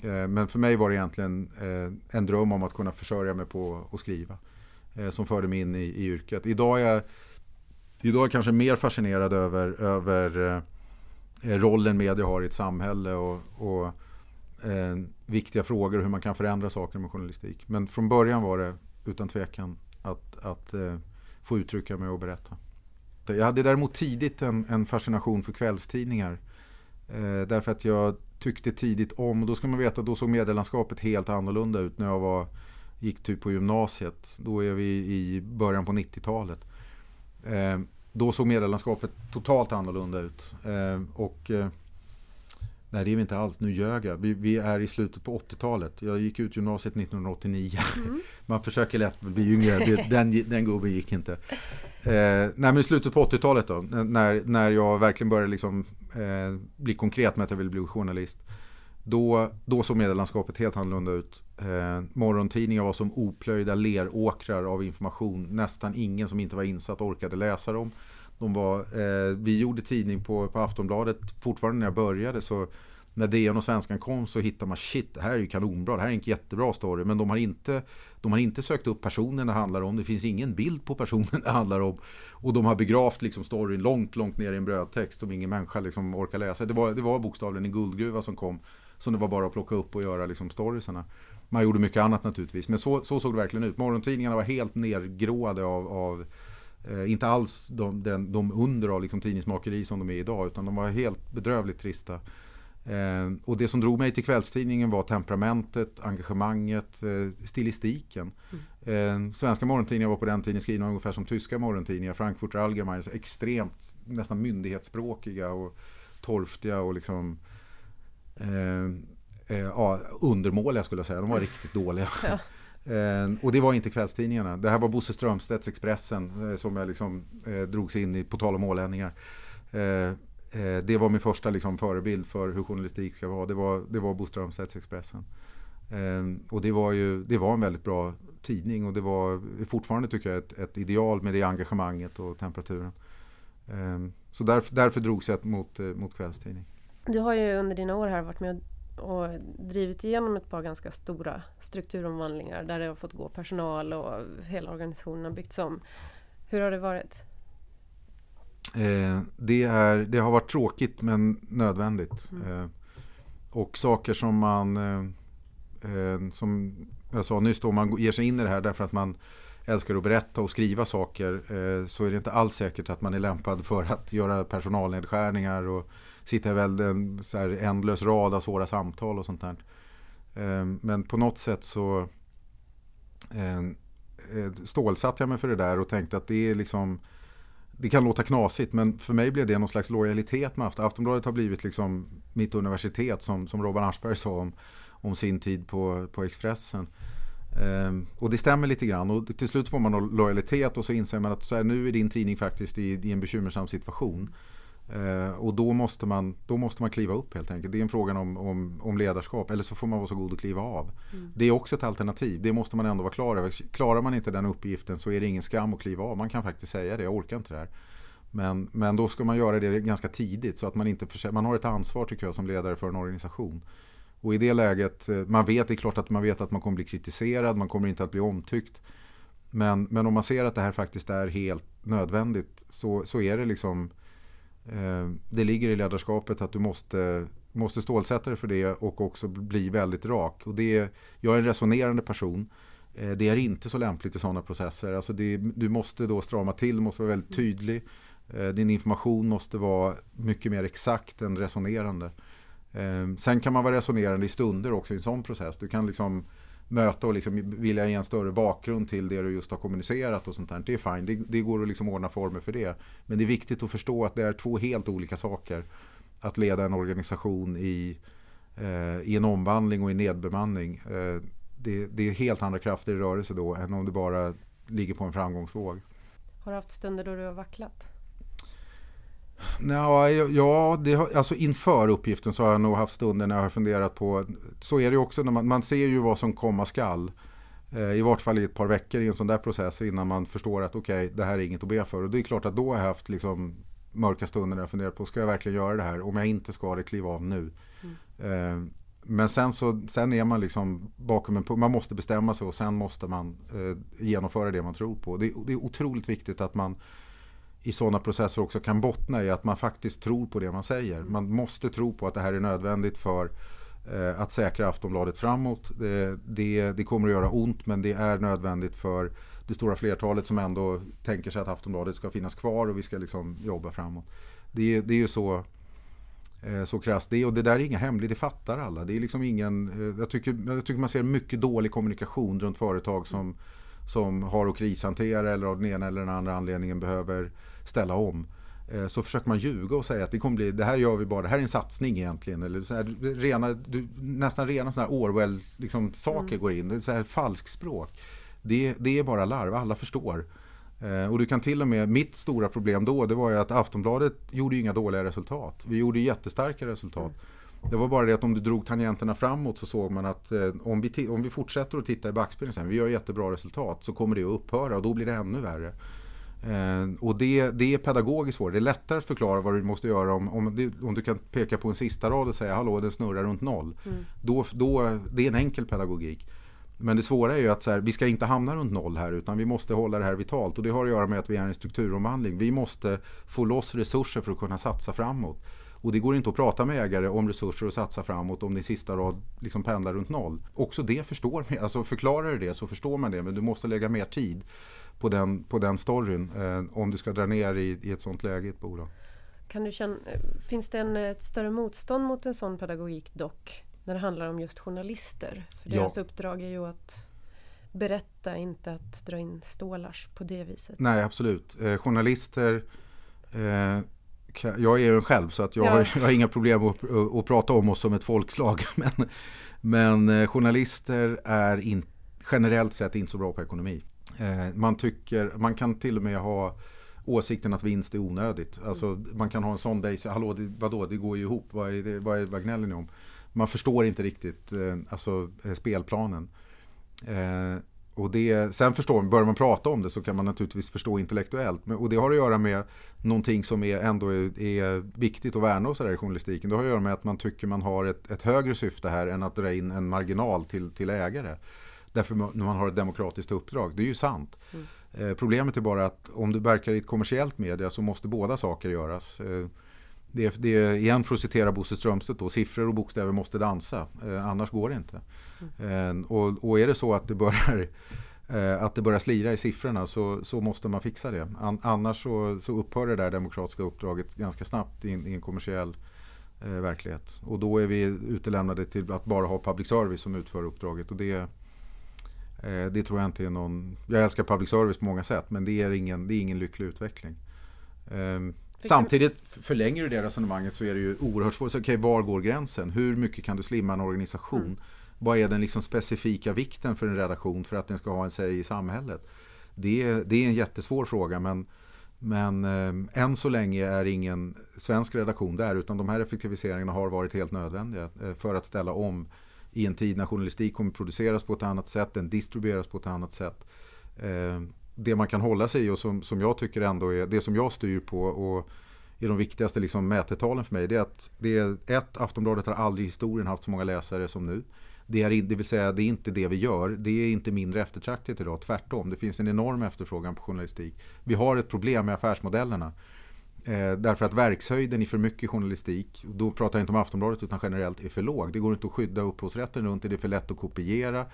Eh, men för mig var det egentligen eh, en dröm om att kunna försörja mig på att skriva eh, som förde mig in i, i yrket. Idag är jag Idag är jag kanske mer fascinerad över, över eh, eh rollen media har i ett samhälle och, och eh, viktiga frågor och hur man kan förändra saker med journalistik. Men från början var det utan tvekan att, att eh, få uttrycka mig och berätta. Jag hade däremot tidigt en, en fascination för kvällstidningar. Eh, därför att jag tyckte tidigt om, och då ska man veta att då såg medielandskapet helt annorlunda ut när jag var, gick typ på gymnasiet. Då är vi i början på 90-talet. Eh, då såg medielandskapet totalt annorlunda ut. Eh, och eh, Nej, det är vi inte alls. Nu ljög jag. Vi, vi är i slutet på 80-talet. Jag gick ut gymnasiet 1989. Mm. Man försöker lätt bli yngre. Den, den gubben gick inte. Eh, nej, men i slutet på 80-talet då. När, när jag verkligen började liksom, eh, bli konkret med att jag ville bli journalist. Då, då såg medielandskapet helt annorlunda ut. Eh, morgontidningar var som oplöjda leråkrar av information. Nästan ingen som inte var insatt orkade läsa dem. De var, eh, vi gjorde tidning på, på Aftonbladet fortfarande när jag började. Så när DN och Svenskan kom så hittade man shit, det här är ju kanonbra, det här är en jättebra story. Men de har inte, de har inte sökt upp personen det handlar om. Det finns ingen bild på personen det handlar om. Och de har begravt liksom storyn långt, långt ner i en brödtext som ingen människa liksom orkar läsa. Det var, det var bokstavligen en guldgruva som kom. Som det var bara att plocka upp och göra liksom storiesarna. Man gjorde mycket annat naturligtvis. Men så, så såg det verkligen ut. Morgontidningarna var helt nergråade av, av eh, inte alls de, den, de under av liksom tidningsmakeri som de är idag. Utan de var helt bedrövligt trista. Eh, och det som drog mig till kvällstidningen var temperamentet, engagemanget, eh, stilistiken. Mm. Eh, svenska morgontidningar var på den tiden skrivna ungefär som tyska morgontidningar. Frankfurter Allgemeine, extremt nästan myndighetsspråkiga och torftiga och liksom eh, eh, ja, undermåliga skulle jag säga. De var riktigt dåliga. Ja. Eh, och det var inte kvällstidningarna. Det här var Bosse Strömstedts Expressen eh, som jag liksom, eh, drogs in i, på tal om ålänningar. Eh, eh, det var min första liksom, förebild för hur journalistik ska vara. Det var, det var Bosse Strömstedts Expressen. Eh, och det var, ju, det var en väldigt bra tidning och det var fortfarande tycker jag ett, ett ideal med det engagemanget och temperaturen. Eh, så därför, därför drogs jag mot, eh, mot kvällstidning. Du har ju under dina år här varit med och drivit igenom ett par ganska stora strukturomvandlingar där det har fått gå personal och hela organisationen har byggts om. Hur har det varit? Eh, det, är, det har varit tråkigt men nödvändigt. Mm. Eh, och saker som man, eh, eh som jag sa nyss, då man ger sig in i det här därför att man älskar att berätta och skriva saker eh, så är det inte alls säkert att man är lämpad för att göra personalnedskärningar och sitta i en så här ändlös rad av svåra samtal och sånt där. Ehm, men på något sätt så ehm, eh, stålsatte jag mig för det där och tänkte att det är liksom det kan låta knasigt men för mig blev det någon slags lojalitet med Aftonbladet. Aftonbladet har blivit liksom mitt universitet som, som Robban Aschberg sa om, om sin tid på, på Expressen. Um, och det stämmer lite grann och till slut får man lojalitet och så inser man att så här, nu är din tidning faktiskt i, i en bekymmersam situation. Eh, och då måste, man, då måste man kliva upp helt enkelt. Det är en fråga om, om, om ledarskap. Eller så får man vara så god att kliva av. Mm. Det är också ett alternativ. Det måste man ändå vara klar över. Klarar man inte den uppgiften så är det ingen skam att kliva av. Man kan faktiskt säga det. Jag orkar inte det här. Men, men då ska man göra det ganska tidigt. Så att man inte man har ett ansvar tycker jag som ledare för en organisation. Och i det läget, eh, man vet, det är klart att man vet att man kommer bli kritiserad. Man kommer inte att bli omtyckt. Men, men om man ser att det här faktiskt är helt nödvändigt så, så är det liksom Eh, det ligger i ledarskapet att du måste, måste stålsätta dig för det och också bli väldigt rak. Och det jag är en resonerande person. Eh, det är inte så lämpligt i sådana processer. Alltså det, du måste då strama till, du måste vara väldigt tydlig. Eh, din information måste vara mycket mer exakt än resonerande. Sen kan man vara resonerande i stunder också i en sån process. Du kan liksom möta och liksom vilja ge en större bakgrund till det du just har kommunicerat och sånt där. Det är fine, det, det går att liksom ordna former för det. Men det är viktigt att förstå att det är två helt olika saker. Att leda en organisation i, eh, i en omvandling och i nedbemanning. Eh, det, det, är helt andra krafter i rörelse då än om du bara ligger på en framgångsvåg. Har du haft stunder då du har vacklat? Ja, ja det har, alltså inför uppgiften så har jag nog haft stunder när jag har funderat på, så är det också, när man, man ser ju vad som komma skall. Eh, I vart fall i ett par veckor i en sån där process innan man förstår att okej, okay, det här är inget att be för. Och det är klart att då har jag haft liksom mörka stunder när jag funderat på, ska jag verkligen göra det här? Om jag inte ska det, kliva av nu. Mm. Eh, men sen, så, sen är man liksom bakom en man måste bestämma sig och sen måste man eh, genomföra det man tror på. Det, det är otroligt viktigt att man i sådana processer också kan bottna i att man faktiskt tror på det man säger. Man måste tro på att det här är nödvändigt för eh, att säkra Aftonbladet framåt. Det, det, det, kommer att göra ont men det är nödvändigt för det stora flertalet som ändå tänker sig att Aftonbladet ska finnas kvar och vi ska liksom jobba framåt. Det, det är ju så, eh, så krasst. Det, och det där är inga hemligt, det fattar alla. Det är liksom ingen, eh, jag, tycker, jag tycker man ser mycket dålig kommunikation runt företag som, som har att krishantera eller av den ena eller den andra anledningen behöver ställa om. Eh, så försöker man ljuga och säga att det kommer bli, det här gör vi bara, det här är en satsning egentligen. Eller så här, rena, du, nästan rena sådana här Orwell-saker liksom, mm. går in. Det är så här falskspråk. Det, det är bara larv, alla förstår. Eh, och du kan till och med, mitt stora problem då, det var ju att Aftonbladet gjorde inga dåliga resultat. Vi gjorde jättestarka resultat. Mm. Det var bara det att om du drog tangenterna framåt så såg man att eh, om, vi om vi fortsätter att titta i backspegeln sen, vi gör jättebra resultat, så kommer det att upphöra och då blir det ännu värre. Eh, och det, det är pedagogiskt svårt. Det är lättare att förklara vad du måste göra om, om, om du kan peka på en sista rad och säga hallå den snurrar runt noll. Mm. Då, då, det är en enkel pedagogik. Men det svåra är ju att så här, vi ska inte hamna runt noll här utan vi måste hålla det här vitalt och det har att göra med att vi är en strukturomvandling. Vi måste få loss resurser för att kunna satsa framåt. Och det går inte att prata med ägare om resurser och satsa framåt om din sista rad liksom pendlar runt noll. Också det förstår man. Alltså förklarar du det så förstår man det men du måste lägga mer tid på den, på den storyn eh, om du ska dra ner i, i ett sånt läge i ett bolag. Kan du känna, finns det en, ett större motstånd mot en sån pedagogik dock? När det handlar om just journalister? För deras ja. uppdrag är ju att berätta, inte att dra in stålars på det viset. Nej, absolut. Eh, journalister eh, jag är ju en själv så att jag, ja. har, jag har inga problem att, att, prata om oss som ett folkslag. Men, men eh, journalister är in, generellt sett inte så bra på ekonomi. Eh, man, tycker, man kan till och med ha åsikten att vinst är onödigt. Alltså, man kan ha en sån day, hallå det, vadå, det går ju ihop, vad, är det, vad, är, vad gnäller ni om? Man förstår inte riktigt eh, alltså, eh, spelplanen. Eh, och det, sen förstår börjar man prata om det så kan man naturligtvis förstå intellektuellt. Men, och det har att göra med någonting som är, ändå är, är viktigt att värna och i journalistiken. Det har att göra med att man tycker man har ett, ett högre syfte här än att dra in en marginal till, till ägare. Därför när man har ett demokratiskt uppdrag. Det är ju sant. Mm. Eh, problemet är bara att om du verkar i ett kommersiellt media så måste båda saker göras. Eh, det, det är igen för att citera Bosse Strömstedt då, siffror och bokstäver måste dansa. Eh, annars går det inte. Mm. Eh, och, och, är det så att det börjar eh, att det börjar slira i siffrorna så, så måste man fixa det. An, annars så, så upphör det där demokratiska uppdraget ganska snabbt i, i en kommersiell eh, verklighet. Och då är vi utelämnade till att bara ha public service som utför uppdraget. Och det, det tror jag inte är någon... Jag älskar public service på många sätt men det är ingen, det är ingen lycklig utveckling. Ehm, samtidigt, förlänger du det resonemanget så är det ju oerhört svårt. Okej, okay, var går gränsen? Hur mycket kan du slimma en organisation? Mm. Vad är den liksom specifika vikten för en redaktion för att den ska ha en säg i samhället? Det är, det är en jättesvår fråga men, men eh, än så länge är ingen svensk redaktion där utan de här effektiviseringarna har varit helt nödvändiga eh, för att ställa om i en tid när journalistik kommer produceras på ett annat sätt, den distribueras på ett annat sätt. Eh, det man kan hålla sig i och som, som jag tycker ändå är det som jag styr på och är de viktigaste liksom mätetalen för mig det är att det är ett, Aftonbladet har aldrig i historien haft så många läsare som nu. Det, är, det vill säga det är inte det vi gör. Det är inte mindre eftertraktat idag. Tvärtom. Det finns en enorm efterfrågan på journalistik. Vi har ett problem med affärsmodellerna. Eh, därför att verkshöjden i för mycket journalistik, då pratar jag inte om Aftonbladet utan generellt, är för låg. Det går inte att skydda upphovsrätten runt det, det är för lätt att kopiera.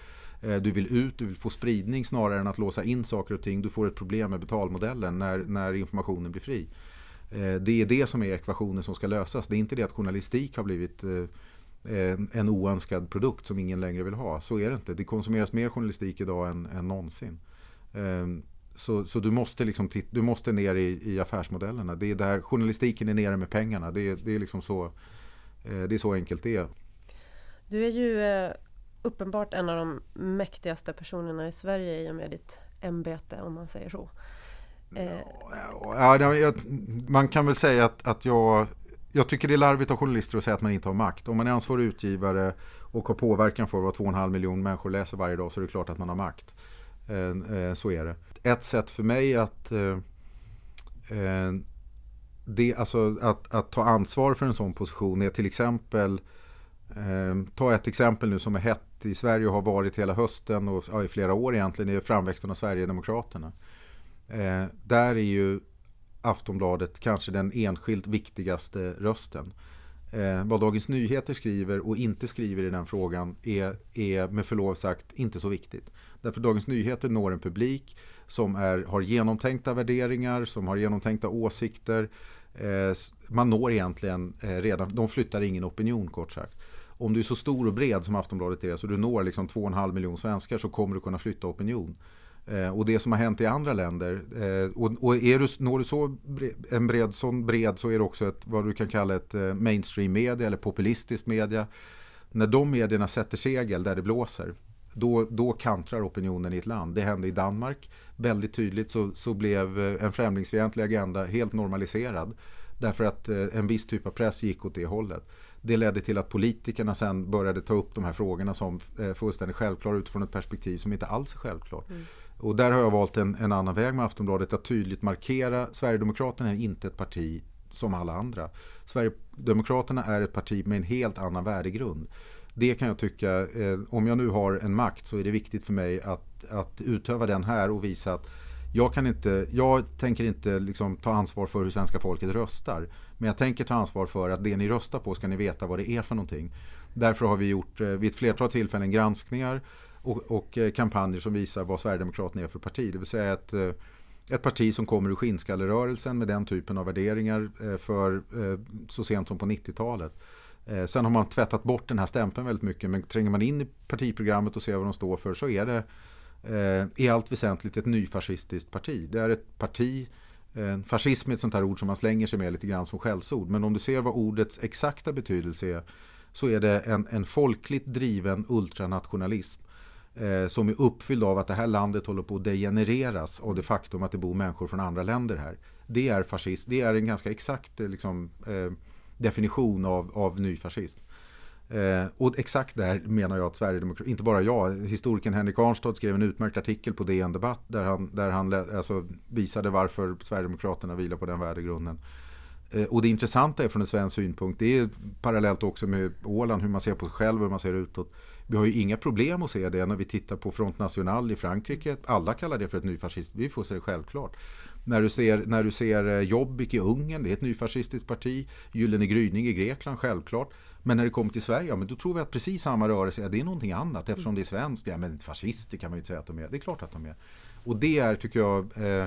Eh, du vill ut, du vill få spridning snarare än att låsa in saker och ting. Du får ett problem med betalmodellen när, när informationen blir fri. Eh, det är det som är ekvationen som ska lösas. Det är inte det att journalistik har blivit eh, eh en oönskad produkt som ingen längre vill ha. Så är det inte. Det konsumeras mer journalistik idag än, än någonsin. Ehm, så, så du, måste liksom titt, du måste ner i, i affärsmodellerna. Det är där journalistiken är nere med pengarna. Det är, det är, liksom så, eh, det är så enkelt det är. Du är ju eh, uppenbart en av de mäktigaste personerna i Sverige i och med ditt ämbete om man säger så. Eh. Ja, ja, man kan väl säga att, att jag, jag tycker det är larvigt av journalister att säga att man inte har makt. Om man är ansvarig utgivare och har påverkan för vad 2,5 miljoner människor läser varje dag så är det klart att man har makt. Så är det ett sätt för mig att, eh, eh, det, alltså att, att, ta ansvar för en sån position är till exempel eh, Ta ett exempel nu som är hett i Sverige och har varit hela hösten och ja, i flera år egentligen är framväxten av Sverigedemokraterna. Eh, där är ju Aftonbladet kanske den enskilt viktigaste rösten. Eh, vad Dagens Nyheter skriver och inte skriver i den frågan är, är med förlov sagt inte så viktigt. Därför Dagens Nyheter når en publik som är, har genomtänkta värderingar, som har genomtänkta åsikter. Eh, man når egentligen eh, redan, de flyttar ingen opinion kort sagt. Om du är så stor och bred som Aftonbladet är så du når liksom 2,5 miljoner svenskar så kommer du kunna flytta opinion. Eh, och det som har hänt i andra länder. Eh, och, och är du, når du så en bred, sån bred så är det också ett, vad du kan kalla ett eh, mainstream media eller populistiskt media. När de medierna sätter segel där det blåser då, då kantrar opinionen i ett land. Det hände i Danmark. Väldigt tydligt så, så blev en främlingsfientlig agenda helt normaliserad. Därför att en viss typ av press gick åt det hållet. Det ledde till att politikerna sen började ta upp de här frågorna som fullständigt självklara utifrån ett perspektiv som inte alls är självklart. Mm. Och där har jag valt en, en, annan väg med Aftonbladet att tydligt markera Sverigedemokraterna är inte ett parti som alla andra. Sverigedemokraterna är ett parti med en helt annan värdegrund. Det kan jag tycka, eh, om jag nu har en makt så är det viktigt för mig att, att utöva den här och visa att jag, kan inte, jag tänker inte liksom ta ansvar för hur svenska folket röstar. Men jag tänker ta ansvar för att det ni röstar på ska ni veta vad det är för någonting. Därför har vi gjort eh, vid ett flertal tillfällen granskningar och, och eh, kampanjer som visar vad Sverigedemokraterna är för parti. Det vill säga ett, eh, ett parti som kommer ur skinnskallerörelsen med den typen av värderingar eh, för så sent som på 90-talet. Sen har man tvättat bort den här stämpeln väldigt mycket men tränger man in i partiprogrammet och ser vad de står för så är det i allt väsentligt ett nyfascistiskt parti. Det är ett parti Fascism är ett sånt här ord som man slänger sig med lite grann som skällsord. Men om du ser vad ordets exakta betydelse är så är det en, en folkligt driven ultranationalism eh, som är uppfylld av att det här landet håller på att degenereras av det faktum att det bor människor från andra länder här. Det är fascism. Det är en ganska exakt eh, liksom, eh, definition av, av nyfascism. Eh, och exakt där menar jag att Sverigedemokraterna, inte bara jag, historikern Henrik Arnstad skrev en utmärkt artikel på DN Debatt där han, där han alltså, visade varför Sverigedemokraterna vilar på den värdegrunden. Eh, och det intressanta är från en svensk synpunkt, det är parallellt också med Åland, hur man ser på sig själv och hur man ser utåt. Vi har ju inga problem att se det när vi tittar på Front National i Frankrike. Alla kallar det för ett nyfascistiskt, vi får se det självklart. När du ser, när du ser eh, Jobbik i Ungern, det är ett nyfascistiskt parti. Gyllene gryning i Grekland, självklart. Men när det kommer till Sverige, ja, men då tror vi att precis samma rörelse, ja, det är någonting annat eftersom det är svenskt. Ja, men fascister kan man ju inte säga att de är. Det är klart att de är. Och det är, tycker jag, eh,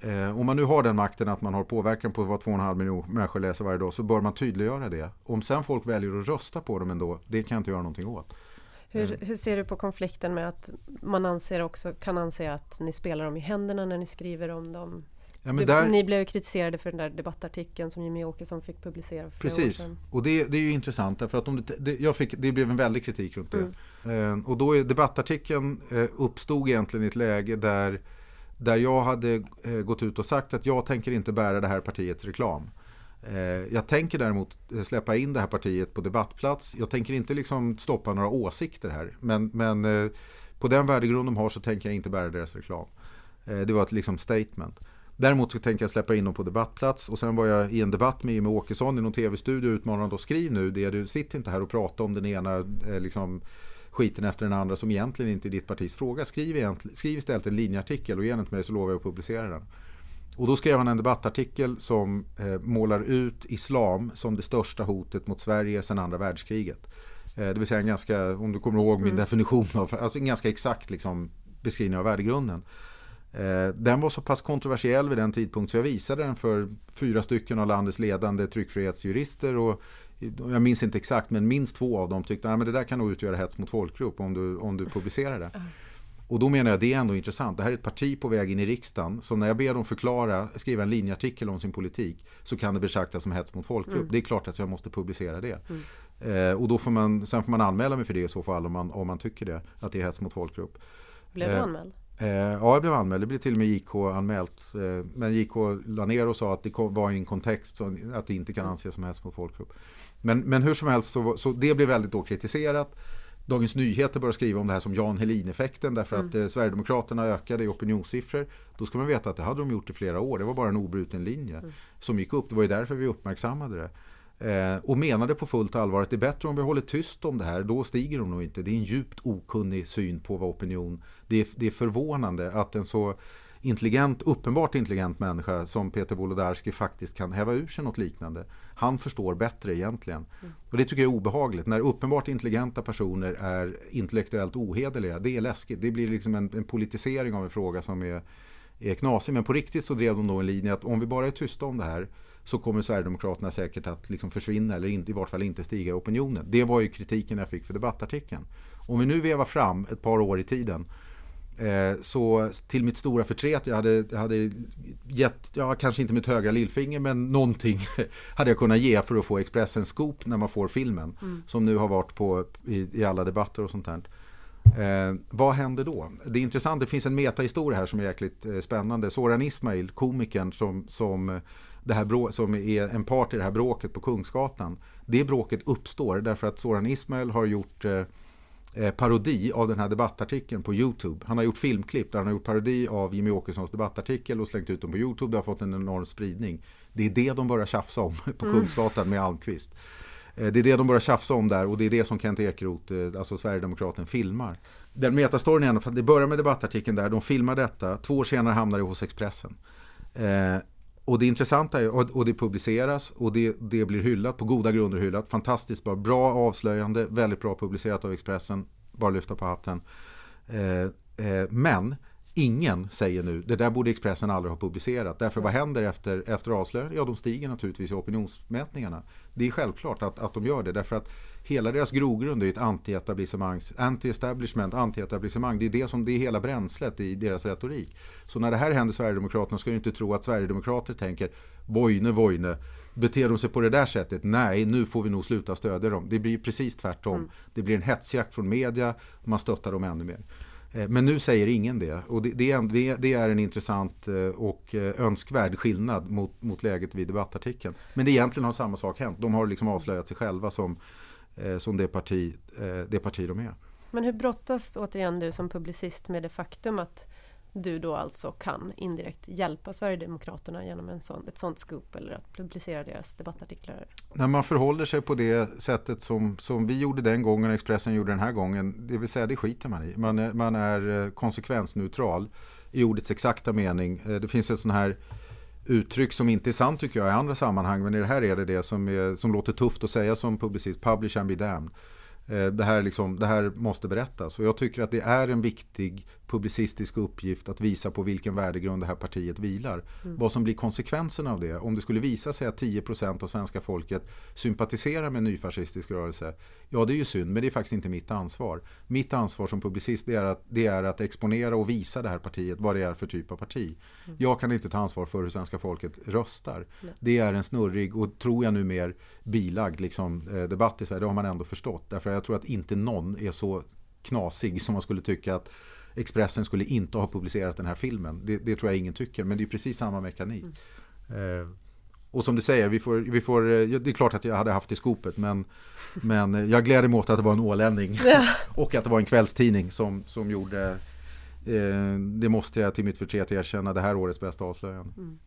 Eh, om man nu har den makten att man har påverkan på vad 2,5 miljoner människor läser varje dag så bör man tydliggöra det. Om sen folk väljer att rösta på dem ändå, det kan jag inte göra någonting åt. Hur, eh. hur, ser du på konflikten med att man anser också, kan anse att ni spelar dem i händerna när ni skriver om dem? Ja, du, där, ni blev kritiserade för den där debattartikeln som Jimmy Åkesson fick publicera för Precis, och det, det, är ju intressant därför att om det, det, jag fick, det blev en väldig kritik runt det. Mm. Eh, och då är debattartikeln eh, uppstod egentligen i ett läge där där jag hade eh, gått ut och sagt att jag tänker inte bära det här partiets reklam. Eh, jag tänker däremot eh, släppa in det här partiet på debattplats. Jag tänker inte liksom stoppa några åsikter här. Men, men eh, på den värdegrund de har så tänker jag inte bära deras reklam. Eh, det var ett liksom statement. Däremot så tänker jag släppa in dem på debattplats och sen var jag i en debatt med Jimmie Åkesson i någon tv-studio och utmanade honom att skriv nu det du, sitt inte här och prata om den ena eh, liksom, skiten efter den andra som egentligen inte är ditt partis fråga. Skriv, skriv istället en linjeartikel och ge den till mig så lovar jag att publicera den. Och då skrev han en debattartikel som eh, målar ut islam som det största hotet mot Sverige sedan andra världskriget. Eh, det vill säga en ganska, om du kommer ihåg min mm. definition av, alltså en ganska exakt liksom, beskrivning av värdegrunden. Eh, den var så pass kontroversiell vid den tidpunkt så jag visade den för fyra stycken av landets ledande tryckfrihetsjurister och jag minns inte exakt, men minst två av dem tyckte att det där kan nog utgöra hets mot folkgrupp om du, om du publicerar det. Och då menar jag det är ändå intressant. Det här är ett parti på väg in i riksdagen. Så när jag ber dem förklara, skriva en linjeartikel om sin politik så kan det betraktas som hets mot folkgrupp. Mm. Det är klart att jag måste publicera det. Mm. Eh, och då får man, sen får man anmäla mig för det i så fall om man, om man tycker det, att det är hets mot folkgrupp. Blev du eh, anmäld? Eh, ja, jag blev anmäld. Det blev till och med JK anmält. Eh, men JK la ner och sa att det var i en kontext så att det inte kan anses som hets mot folkgrupp. Men, men hur som helst så, så det blev väldigt då kritiserat. Dagens Nyheter började skriva om det här som Jan Helin-effekten därför att mm. eh, Sverigedemokraterna ökade i opinionssiffror. Då ska man veta att det hade de gjort i flera år. Det var bara en obruten linje mm. som gick upp. Det var ju därför vi uppmärksammade det. Eh, och menade på fullt allvar att det är bättre om vi håller tyst om det här. Då stiger de nog inte. Det är en djupt okunnig syn på vad opinion... Det är, det är förvånande att en så intelligent, uppenbart intelligent människa som Peter Wolodarski faktiskt kan häva ur sig något liknande. Han förstår bättre egentligen. Mm. Och det tycker jag är obehagligt. När uppenbart intelligenta personer är intellektuellt ohederliga, det är läskigt. Det blir liksom en, en politisering av en fråga som är, är knasig. Men på riktigt så drev de då en linje att om vi bara är tysta om det här så kommer Sverigedemokraterna säkert att liksom försvinna eller inte, i vart fall inte stiga i opinionen. Det var ju kritiken jag fick för debattartikeln. Om vi nu vevar fram ett par år i tiden Eh, så till mitt stora förtret, jag hade, jag hade gett, ja kanske inte mitt högra lillfinger men någonting hade jag kunnat ge för att få Expressens scoop när man får filmen. Mm. Som nu har varit på i, i alla debatter och sånt där. Eh, vad händer då? Det är intressant, det finns en metahistoria här som är jäkligt eh, spännande. Soran Ismail, komikern som, som, det här brå, som är en part i det här bråket på Kungsgatan. Det bråket uppstår därför att Soran Ismail har gjort eh, eh, parodi av den här debattartikeln på Youtube. Han har gjort filmklipp där han har gjort parodi av Jimmy Åkessons debattartikel och slängt ut dem på Youtube. Det har fått en enorm spridning. Det är det de börjar tjafsa om på mm. Kungsgatan med Almqvist. Eh, det är det de börjar tjafsa om där och det är det som Kent Ekeroth, eh, alltså Sverigedemokraten, filmar. Den metastoryn är att det börjar med debattartikeln där, de filmar detta, två år senare hamnar det hos Expressen. Och det intressanta är, och det publiceras och det, det, blir hyllat, på goda grunder hyllat. Fantastiskt bra, bra avslöjande, väldigt bra publicerat av Expressen. Bara lyfta på hatten. Eh, eh, men ingen säger nu, det där borde Expressen aldrig ha publicerat. Därför vad händer efter, efter avslöjandet? Ja, de stiger naturligtvis i opinionsmätningarna. Det är självklart att, att de gör det. Därför att hela deras grogrund är ett anti-etablissemang, anti-establishment, anti-etablissemang. Det är det som det är hela bränslet i deras retorik. Så när det här händer Sverigedemokraterna ska du inte tro att Sverigedemokrater tänker Vojne, Vojne, beter de sig på det där sättet, nej nu får vi nog sluta stödja dem. Det blir precis tvärtom. Mm. Det blir en hetsjakt från media, man stöttar dem ännu mer. Eh, men nu säger ingen det och det, det, är, det, är, en intressant eh, och eh, önskvärd skillnad mot, mot läget vid debattartikeln. Men det egentligen har samma sak hänt. De har liksom avslöjat sig själva som, som det, parti, det parti de är. Men hur brottas återigen du som publicist med det faktum att du då alltså kan indirekt hjälpa Sverigedemokraterna genom en sån, ett sånt scoop eller att publicera deras debattartiklar? När man förhåller sig på det sättet som, som vi gjorde den gången och Expressen gjorde den här gången, det vill säga det skiter man i. Man är, man är eh, konsekvensneutral i ordets exakta mening. Eh, det finns ett sån här uttryck som inte är sant tycker jag i andra sammanhang men i det här är det det som, är, som låter tufft att säga som publicist, publish and be damned. Eh, det här, liksom, det här måste berättas och jag tycker att det är en viktig publicistisk uppgift att visa på vilken värdegrund det här partiet vilar. Mm. Vad som blir konsekvenserna av det. Om det skulle visa sig att 10% av svenska folket sympatiserar med en nyfascistisk rörelse. Ja, det är ju synd, men det är faktiskt inte mitt ansvar. Mitt ansvar som publicist det är att, det är att exponera och visa det här partiet vad det är för typ av parti. Mm. Jag kan inte ta ansvar för hur svenska folket röstar. Nej. Det är en snurrig och tror jag nu mer bilagd liksom, eh, debatt i Sverige. Det har man ändå förstått. Därför jag tror att inte någon är så knasig som man skulle tycka att Expressen skulle inte ha publicerat den här filmen. Det, det tror jag ingen tycker, men det är precis samma mekanik. Mm. Eh, och som du säger, vi får, vi får, eh, det är klart att jag hade haft i skopet men, men jag gläder mig åt att det var en ålänning ja. och att det var en kvällstidning som, som gjorde eh, det måste jag till mitt förtret erkänna, det här årets bästa avslöjande. Mm.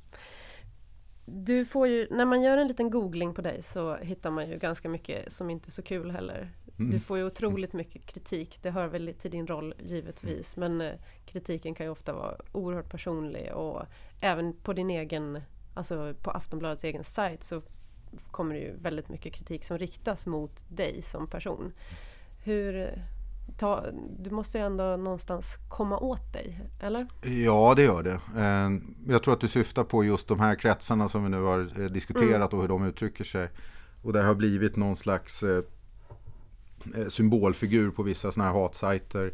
Du får ju, när man gör en liten googling på dig så hittar man ju ganska mycket som inte är så kul heller. Mm. Du får ju otroligt mycket kritik, det hör väl till din roll givetvis. Men eh, kritiken kan ju ofta vara oerhört personlig och även på din egen, alltså på Aftonbladets egen sajt så kommer det ju väldigt mycket kritik som riktas mot dig som person. Hur, ta, du måste ju ändå någonstans komma åt dig, eller? Ja, det gör det. Eh, jag tror att du syftar på just de här kretsarna som vi nu har eh, diskuterat mm. och hur de uttrycker sig. Och det har blivit någon slags eh, symbolfigur på vissa sådana här hatsajter.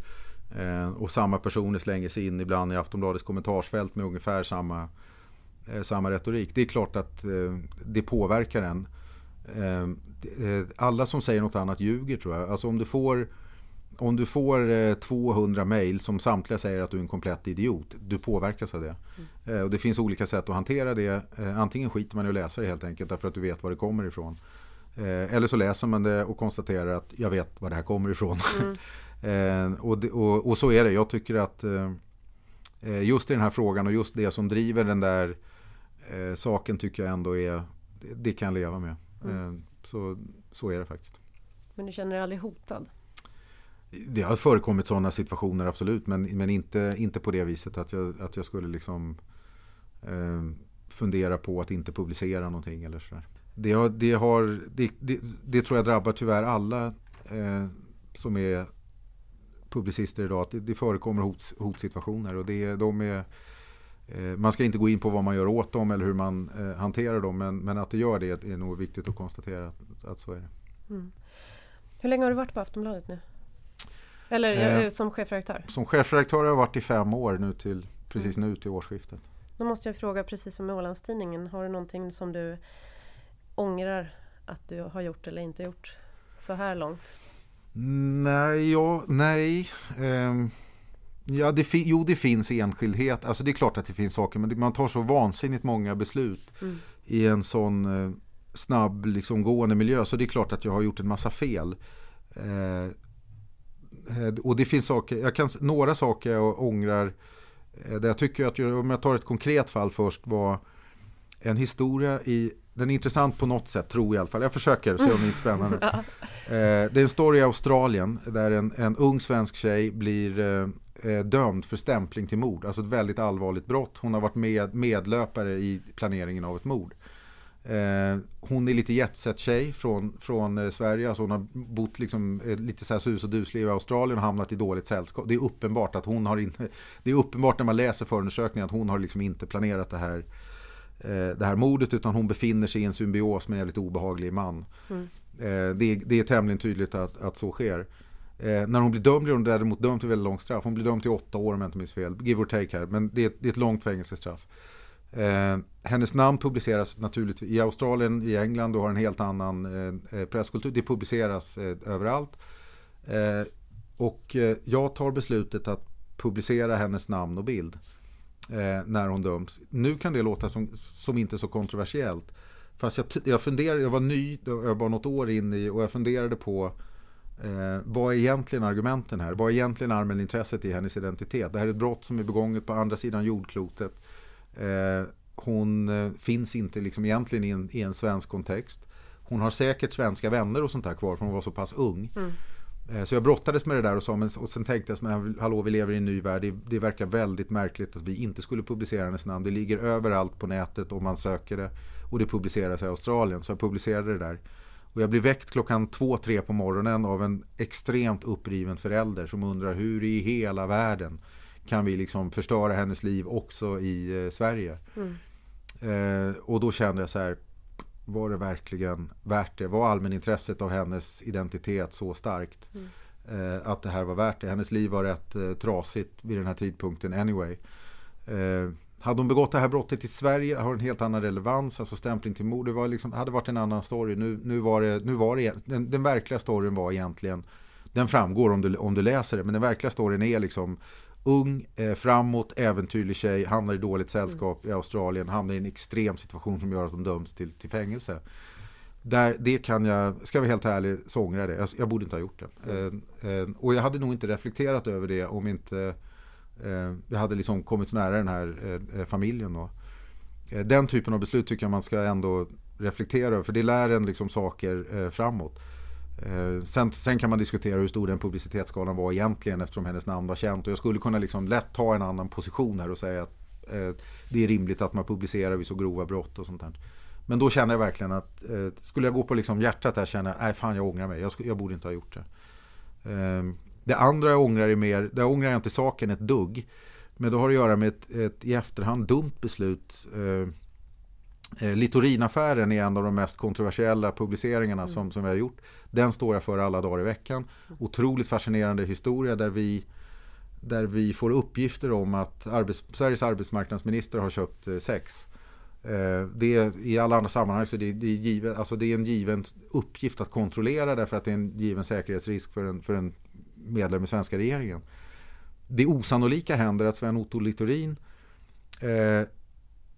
Och samma personer slänger sig in ibland i Aftonbladets kommentarsfält med ungefär samma, samma retorik. Det är klart att det påverkar en. alla som säger något annat ljuger tror jag. Alltså om du får om du får 200 mejl som samtliga säger att du är en komplett idiot, du påverkas av det. Mm. Och det finns olika sätt att hantera det. Antingen skiter man i att läsa det helt enkelt därför att du vet var det kommer ifrån. Eh, eller så läser man det och konstaterar att jag vet var det här kommer ifrån. Mm. eh, och, det, och, och, så är det. Jag tycker att eh, eh, just i den här frågan och just det som driver den där eh, saken tycker jag ändå är det, kan jag leva med. Mm. Eh, så, så är det faktiskt. Men du känner dig aldrig hotad? Det har förekommit sådana situationer absolut men, men inte, inte på det viset att jag, att jag skulle liksom eh, fundera på att inte publicera någonting eller sådär det, har, det, har, det, det, det, tror jag drabbar tyvärr alla eh, som är publicister idag. Det, det förekommer hot, hotsituationer och det, de är, eh, man ska inte gå in på vad man gör åt dem eller hur man eh, hanterar dem men, men, att det gör det är nog viktigt att konstatera att, att så är det. Mm. Hur länge har du varit på Aftonbladet nu? Eller eh, som chefredaktör? Som chefredaktör har jag varit i fem år nu till, precis nu till årsskiftet. Då måste jag fråga, precis som med Ålandstidningen, har du någonting som du ångrar att du har gjort eller inte gjort så här långt? Nej, ja, nej. Um, ja, det jo, det finns enskildhet. Alltså det är klart att det finns saker, men man tar så vansinnigt många beslut mm. i en sån uh, snabb, liksom, gående miljö. Så det är klart att jag har gjort en massa fel. Uh, och det finns saker, jag kan, några saker jag ångrar. Där jag tycker att, om jag tar ett konkret fall först, var en historia i den är intressant på något sätt, tror jag i alla fall. Jag försöker se om det är spännande. ja. eh, det är en story i Australien där en, en ung svensk tjej blir eh, eh, dömd för stämpling till mord. Alltså ett väldigt allvarligt brott. Hon har varit med, medlöpare i planeringen av ett mord. Eh, hon är lite jetset-tjej från, från eh, Sverige. Alltså hon har bott liksom, eh, lite så här sus och dusliv i Australien och hamnat i dåligt sällskap. Det är uppenbart att hon har inte... Det är uppenbart när man läser förundersökningen att hon har liksom inte planerat det här Eh, det här mordet utan hon befinner sig i en symbios med en väldigt obehaglig man. Mm. Eh, det, är, det är tämligen tydligt att, att så sker. Eh, när hon blir dömd blir hon däremot dömd till väldigt långt straff. Hon blir dömd till åtta år om jag inte minns fel. Give or take här. Men det är, det är ett långt fängelsestraff. Eh, hennes namn publiceras naturligtvis i Australien, i England. Du har en helt annan eh, eh, presskultur. Det publiceras eh, överallt. Eh, och eh, jag tar beslutet att publicera hennes namn och bild eh, när hon döms. Nu kan det låta som, som inte så kontroversiellt. Fast jag, jag funderade, jag var ny, jag var något år in i och jag funderade på eh, vad är egentligen argumenten här? Vad är egentligen allmänintresset i hennes identitet? Det här är ett brott som är begånget på andra sidan jordklotet. Eh, hon eh, finns inte liksom egentligen i en, i en svensk kontext. Hon har säkert svenska vänner och sånt där kvar för hon var så pass ung. Mm. Eh, så jag brottades med det där och, sa, men, och sen tänkte jag, men, hallå vi lever i en ny värld. Det, det, verkar väldigt märkligt att vi inte skulle publicera hennes namn. Det ligger överallt på nätet om man söker det. Och det publiceras i Australien. Så jag publicerade det där. Och jag blir väckt klockan två, tre på morgonen av en extremt uppriven förälder som undrar hur i hela världen kan vi liksom förstöra hennes liv också i eh, Sverige. Mm. Eh, och då kände jag så här, var det verkligen värt det? Var allmänintresset av hennes identitet så starkt? Mm. Eh, att det här var värt det. Hennes liv var rätt eh, trasigt vid den här tidpunkten anyway. Eh, hade hon begått det här brottet i Sverige har en helt annan relevans, alltså stämpling till mord. Det var liksom, hade varit en annan story. Nu, nu var det, nu var det den, den verkliga storyn var egentligen, den framgår om du, om du läser det, men den verkliga storyn är liksom ung, eh, framåt, äventyrlig tjej, hamnar i dåligt sällskap mm. i Australien, hamnar i en extrem situation som gör att de döms till, till fängelse. Där, det kan jag, ska jag vara helt ärlig, så ångrar jag det. Jag, jag borde inte ha gjort det. Mm. Eh, eh, och jag hade nog inte reflekterat över det om inte eh, jag hade liksom kommit så nära den här eh, eh, familjen. Då. den typen av beslut tycker jag man ska ändå reflektera över, för det lär en liksom saker framåt. Eh, sen, sen, kan man diskutera hur stor den publicitetsskalan var egentligen eftersom hennes namn var känt. Och jag skulle kunna liksom lätt ta en annan position här och säga att eh, det är rimligt att man publicerar vid så grova brott och sånt där. Men då känner jag verkligen att eh, skulle jag gå på liksom hjärtat där känner jag nej fan jag ångrar mig. Jag, jag borde inte ha gjort det. Eh, det andra jag ångrar är mer, där ångrar jag inte saken ett dugg. Men det har att göra med ett, ett i efterhand dumt beslut. Eh, Eh, Littorinaffären är en av de mest kontroversiella publiceringarna mm. som, som vi har gjort. Den står jag för alla dagar i veckan. Otroligt fascinerande historia där vi, där vi får uppgifter om att arbets, Sveriges arbetsmarknadsminister har köpt eh, sex. Eh, det är, I alla andra sammanhang så det, det, är givet, alltså det är en given uppgift att kontrollera därför att det är en given säkerhetsrisk för en, för en medlem i svenska regeringen. Det osannolika händer att Sven Otto Littorin eh,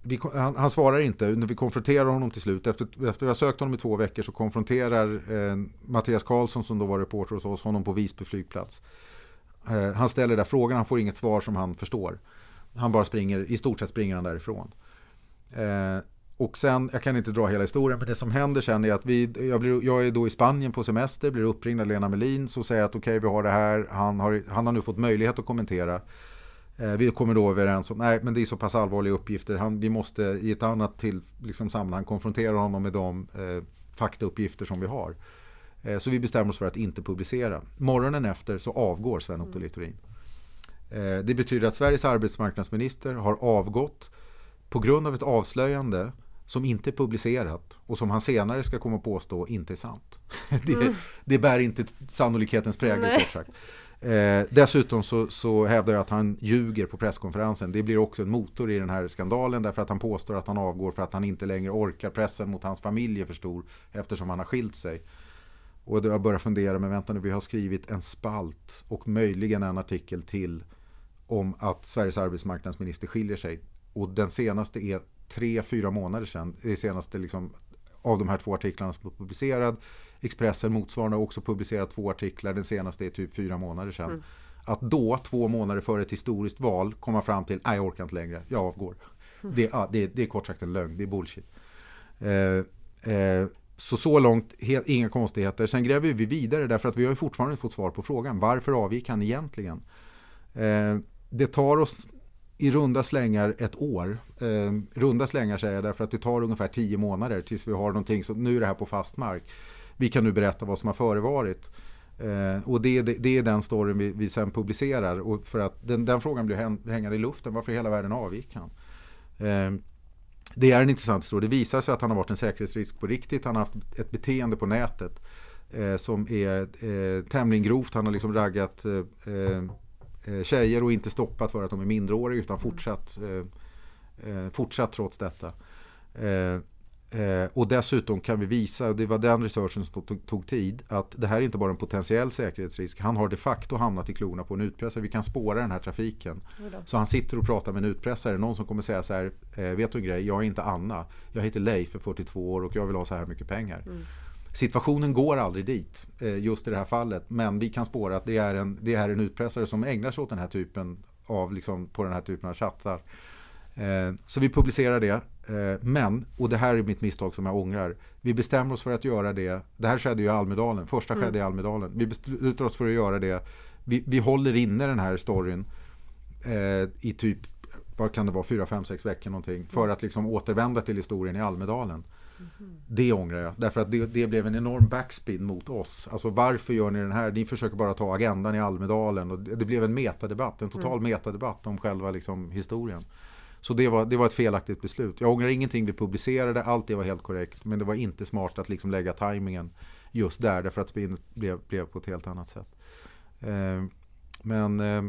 vi, han, han, svarar inte när vi konfronterar honom till slut. Efter, efter vi har sökt honom i två veckor så konfronterar eh, Mattias Karlsson som då var reporter hos oss honom på Visby flygplats. Eh, han ställer där frågan, han får inget svar som han förstår. Han bara springer, i stort sett springer han därifrån. Eh, och sen, jag kan inte dra hela historien, men det som händer sen är att vi, jag, blir, jag är då i Spanien på semester, blir uppringd av Lena Melin, som säger att okej, okay, vi har det här, han har, han har nu fått möjlighet att kommentera. Eh, vi kommer då överens om nej men det är så pass allvarliga uppgifter. Han, vi måste i ett annat till, liksom, sammanhang konfrontera honom med de eh, faktauppgifter som vi har. Eh, så vi bestämmer oss för att inte publicera. Morgonen efter så avgår Sven Otto mm. Littorin. Eh, det betyder att Sveriges arbetsmarknadsminister har avgått på grund av ett avslöjande som inte är publicerat och som han senare ska komma påstå inte är sant. det, mm. det bär inte sannolikhetens prägel kort sagt. Eh, dessutom så, så hävdar jag att han ljuger på presskonferensen. Det blir också en motor i den här skandalen därför att han påstår att han avgår för att han inte längre orkar pressen mot hans familj är för stor eftersom han har skilt sig. Och då jag börjar fundera, men vänta nu, vi har skrivit en spalt och möjligen en artikel till om att Sveriges arbetsmarknadsminister skiljer sig. Och den senaste är tre, fyra månader sedan. Det senaste liksom, av de här två artiklarna som är publicerad. Expressen motsvarande har också publicerat två artiklar. Den senaste är typ fyra månader sedan. Mm. Att då, två månader före ett historiskt val, komma fram till nej jag orkar inte längre, jag avgår. Mm. Det, det, det, är kort sagt en lögn, det är bullshit. Eh, eh, så så långt, helt, inga konstigheter. Sen gräver vi vidare därför att vi har fortfarande fått svar på frågan. Varför avgick han egentligen? Eh, det tar oss i runda slängar ett år. Eh, runda slängar säger jag därför att det tar ungefär tio månader tills vi har någonting som, nu är det här på fast mark. Vi kan nu berätta vad som har förevarit. Eh, och det, det, det, är den storyn vi, vi sen publicerar. Och för att den, den frågan blir hängande i luften. Varför i hela världen avgick han? Eh, det är en intressant historia. Det visar sig att han har varit en säkerhetsrisk på riktigt. Han har haft ett beteende på nätet eh, som är eh, tämligen grovt. Han har liksom raggat eh, eh tjejer och inte stoppat för att de är minderåriga utan fortsatt, eh, eh, fortsatt trots detta. Eh, och dessutom kan vi visa, och det var den researchen som tog, tog, tid, att det här är inte bara en potentiell säkerhetsrisk. Han har de facto hamnat i klorna på en utpressare. Vi kan spåra den här trafiken. Så han sitter och pratar med en utpressare. Någon som kommer säga så här, vet du en grej, jag är inte Anna. Jag heter Leif för 42 år och jag vill ha så här mycket pengar. Mm. Situationen går aldrig dit eh, just i det här fallet. Men vi kan spåra att det är en, det är en utpressare som ägnar sig åt den här typen av, liksom, på den här typen av chattar. Eh, så vi publicerar det. Eh, men, och det här är mitt misstag som jag ångrar. Vi bestämmer oss för att göra det. Det här skedde ju i Almedalen. Första mm. skedde i Almedalen. Vi beslutar oss för att göra det. Vi, vi håller inne den här storyn i typ vad kan det vara, fyra, fem, sex veckor någonting. För att liksom återvända till historien i Almedalen. Det ångrar jag, därför att det, det, blev en enorm backspin mot oss. Alltså varför gör ni den här? Ni försöker bara ta agendan i Almedalen. Och det blev en metadebatt, en total mm. metadebatt om själva liksom, historien. Så det var, det var ett felaktigt beslut. Jag ångrar ingenting vi publicerade, allt det var helt korrekt. Men det var inte smart att liksom lägga tajmingen just där, därför att spinnet blev, blev på ett helt annat sätt. Eh, men eh,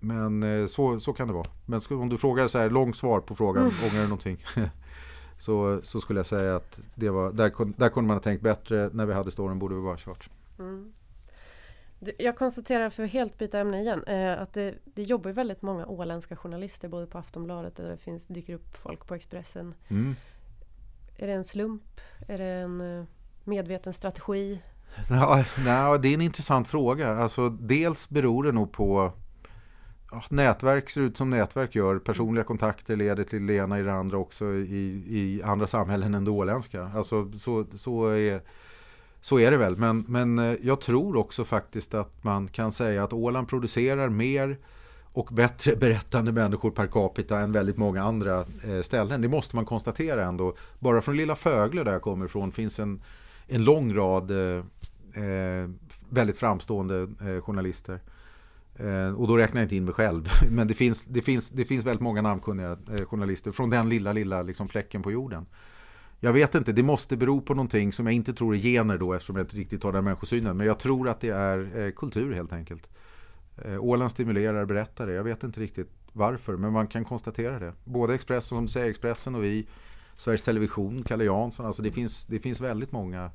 men eh, så, så kan det vara. Men om du frågar så här, långt svar på frågan, mm. ångrar du någonting? så, så skulle jag säga att det var, där, där kunde man ha tänkt bättre. När vi hade storyn borde vi bara kört. Mm. Jag konstaterar, för att helt byta ämne igen, eh, att det, det jobbar väldigt många åländska journalister både på Aftonbladet och det finns, dyker upp folk på Expressen. Mm. Är det en slump? Är det en eh, medveten strategi? Ja, nej, det är en intressant fråga. Alltså, dels beror det nog på nätverk ser ut som nätverk gör. Personliga kontakter leder till det ena i det andra också i, i andra samhällen än det åländska. Alltså, så, så, är, så är det väl. Men, men eh, jag tror också faktiskt att man kan säga att Åland producerar mer och bättre berättande människor per capita än väldigt många andra eh, ställen. Det måste man konstatera ändå. Bara från lilla Fögle där jag kommer ifrån finns en, en lång rad eh, eh väldigt framstående eh, journalister. Eh, och då räknar jag inte in mig själv. Men det finns, det finns, det finns väldigt många namnkunniga eh, journalister från den lilla, lilla liksom fläcken på jorden. Jag vet inte, det måste bero på någonting som jag inte tror är gener då eftersom jag inte riktigt har den människosynen. Men jag tror att det är eh, kultur helt enkelt. Åland stimulerar berättare. Jag vet inte riktigt varför, men man kan konstatera det. Både Expressen, som du säger, Expressen och vi, Sveriges Television, Kalle Jansson. Alltså det, finns, det finns väldigt många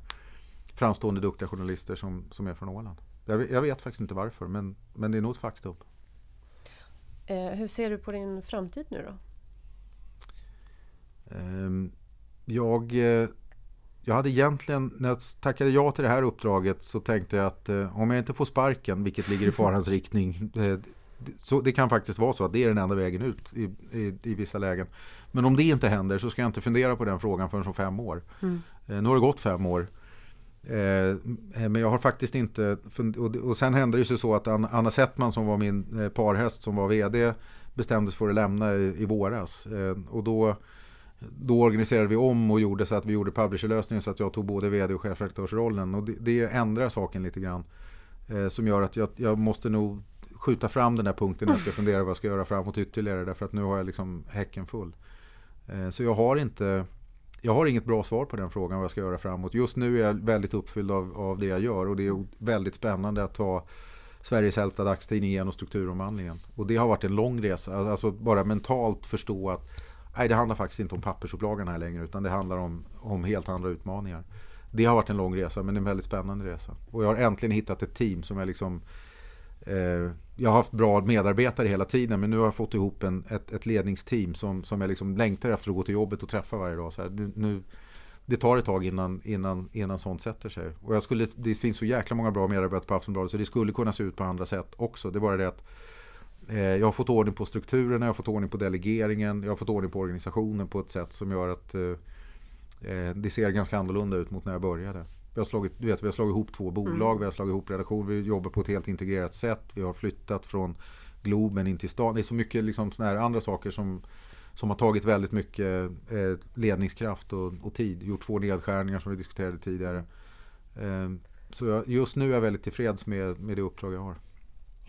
framstående duktiga journalister som, som är från Åland. Jag, jag, vet faktiskt inte varför, men, men det är nog ett faktum. Eh, hur ser du på din framtid nu då? Eh, jag, eh, jag hade egentligen, när jag tackade ja till det här uppdraget så tänkte jag att eh, om jag inte får sparken, vilket ligger i farans riktning, eh, så det kan faktiskt vara så att det är den enda vägen ut i, i, i, vissa lägen. Men om det inte händer så ska jag inte fundera på den frågan förrän om fem år. Mm. Nu har det gått fem år. Men jag har faktiskt inte... Och sen hände det ju så att Anna Settman som var min parhäst som var VD bestämdes för att lämna i, våras. Och då, då organiserade vi om och gjorde så att vi gjorde publisherlösningen så att jag tog både VD och chefredaktörsrollen. Och det, det ändrar saken lite grann. Eh, som gör att jag, jag måste nog skjuta fram den här punkten när jag ska fundera vad jag ska göra framåt ytterligare. Därför att nu har jag liksom häcken full. Eh, så jag har inte jag har inget bra svar på den frågan vad jag ska göra framåt. Just nu är jag väldigt uppfylld av, av det jag gör och det är väldigt spännande att ta, Sveriges äldsta dagstidning genom strukturomvandlingen. Och det har varit en lång resa. Alltså bara mentalt förstå att nej, det handlar faktiskt inte om pappersupplagan här längre utan det handlar om, om helt andra utmaningar. Det har varit en lång resa men en väldigt spännande resa. Och jag har äntligen hittat ett team som jag liksom eh, jag har haft bra medarbetare hela tiden men nu har jag fått ihop en, ett, ett ledningsteam som, som jag liksom längtar efter att gå till jobbet och träffa varje dag. Så här, nu, det tar ett tag innan, innan, innan sånt sätter sig. Och jag skulle, det finns så jäkla många bra medarbetare på Aftonbladet så det skulle kunna se ut på andra sätt också. Det är bara det att jag har fått ordning på strukturerna, jag har fått ordning på delegeringen, jag har fått ordning på organisationen på ett sätt som gör att eh, eh det ser ganska annorlunda ut mot när jag började. Vi har slagit, du vet, vi har slagit ihop två bolag, mm. vi har slagit ihop redaktion, vi jobbar på ett helt integrerat sätt. Vi har flyttat från Globen in till stan. Det är så mycket liksom, såna här andra saker som, som har tagit väldigt mycket eh, ledningskraft och, och, tid. Gjort två nedskärningar som vi diskuterade tidigare. Eh, så jag, just nu är jag väldigt tillfreds med, med det uppdrag jag har.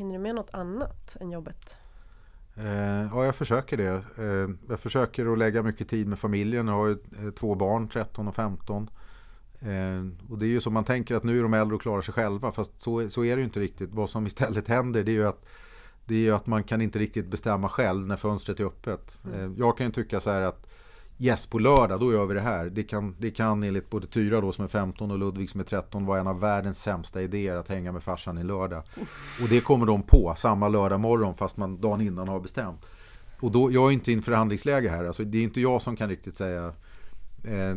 Hinner du med något annat än jobbet? Eh, ja, jag försöker det. Eh, jag försöker att lägga mycket tid med familjen. Jag har ju eh, två barn, 13 och 15. Eh, och det är ju så man tänker att nu är de äldre och klarar sig själva fast så, så är det ju inte riktigt. Vad som istället händer det är ju att det är att man kan inte riktigt bestämma själv när fönstret är öppet. Mm. Eh, jag kan ju tycka så här att Yes, på lördag, då gör vi det här. Det kan, det kan enligt både Tyra då som är 15 och Ludvig som är 13 vara en av världens sämsta idéer att hänga med farsan i lördag. Och det kommer de på samma lördag morgon fast man dagen innan har bestämt. Och då, jag är inte i en förhandlingsläge här. Alltså, det är inte jag som kan riktigt säga Eh,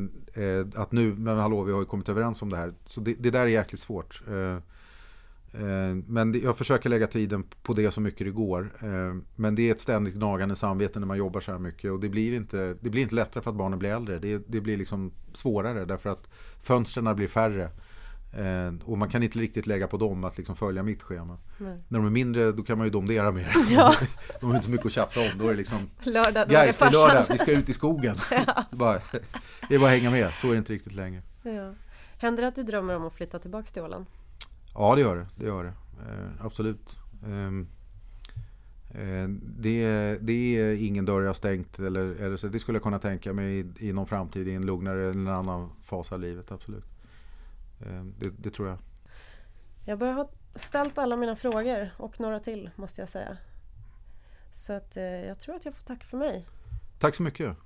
eh, att nu, men hallå vi har ju kommit överens om det här. Så det, det där är jäkligt svårt. Eh, men det, jag försöker lägga tiden på det så mycket det går. Men det är ett ständigt gnagande samvete när man jobbar så här mycket. Och det blir inte, det blir inte lättare för att barnen blir äldre. Det, det blir liksom svårare därför att fönstren blir färre. Eh, och man kan inte riktigt lägga på dem att liksom följa mitt schema. Nej. När de är mindre då kan man ju domdera mer. Ja. de har inte så mycket att tjafsa om. Då är det liksom Lördag, då guys, det är lördag, vi ska ut i skogen. Ja. det, är bara, det är bara att hänga med, så är det inte riktigt längre. Ja. Händer det att du drömmer om att flytta tillbaka till Åland? Ja det gör det, det, gör det. Eh, absolut. Ehm, eh, det, det, är ingen dörr jag stängt. Eller, eller så. Det skulle jag kunna tänka mig i, i någon framtid i en lugnare eller en annan fas av livet. Absolut. Eh, det, det, tror jag. Jag börjar ha ställt alla mina frågor och några till måste jag säga. Så att eh, jag tror att jag får tacka för mig. Tack så mycket.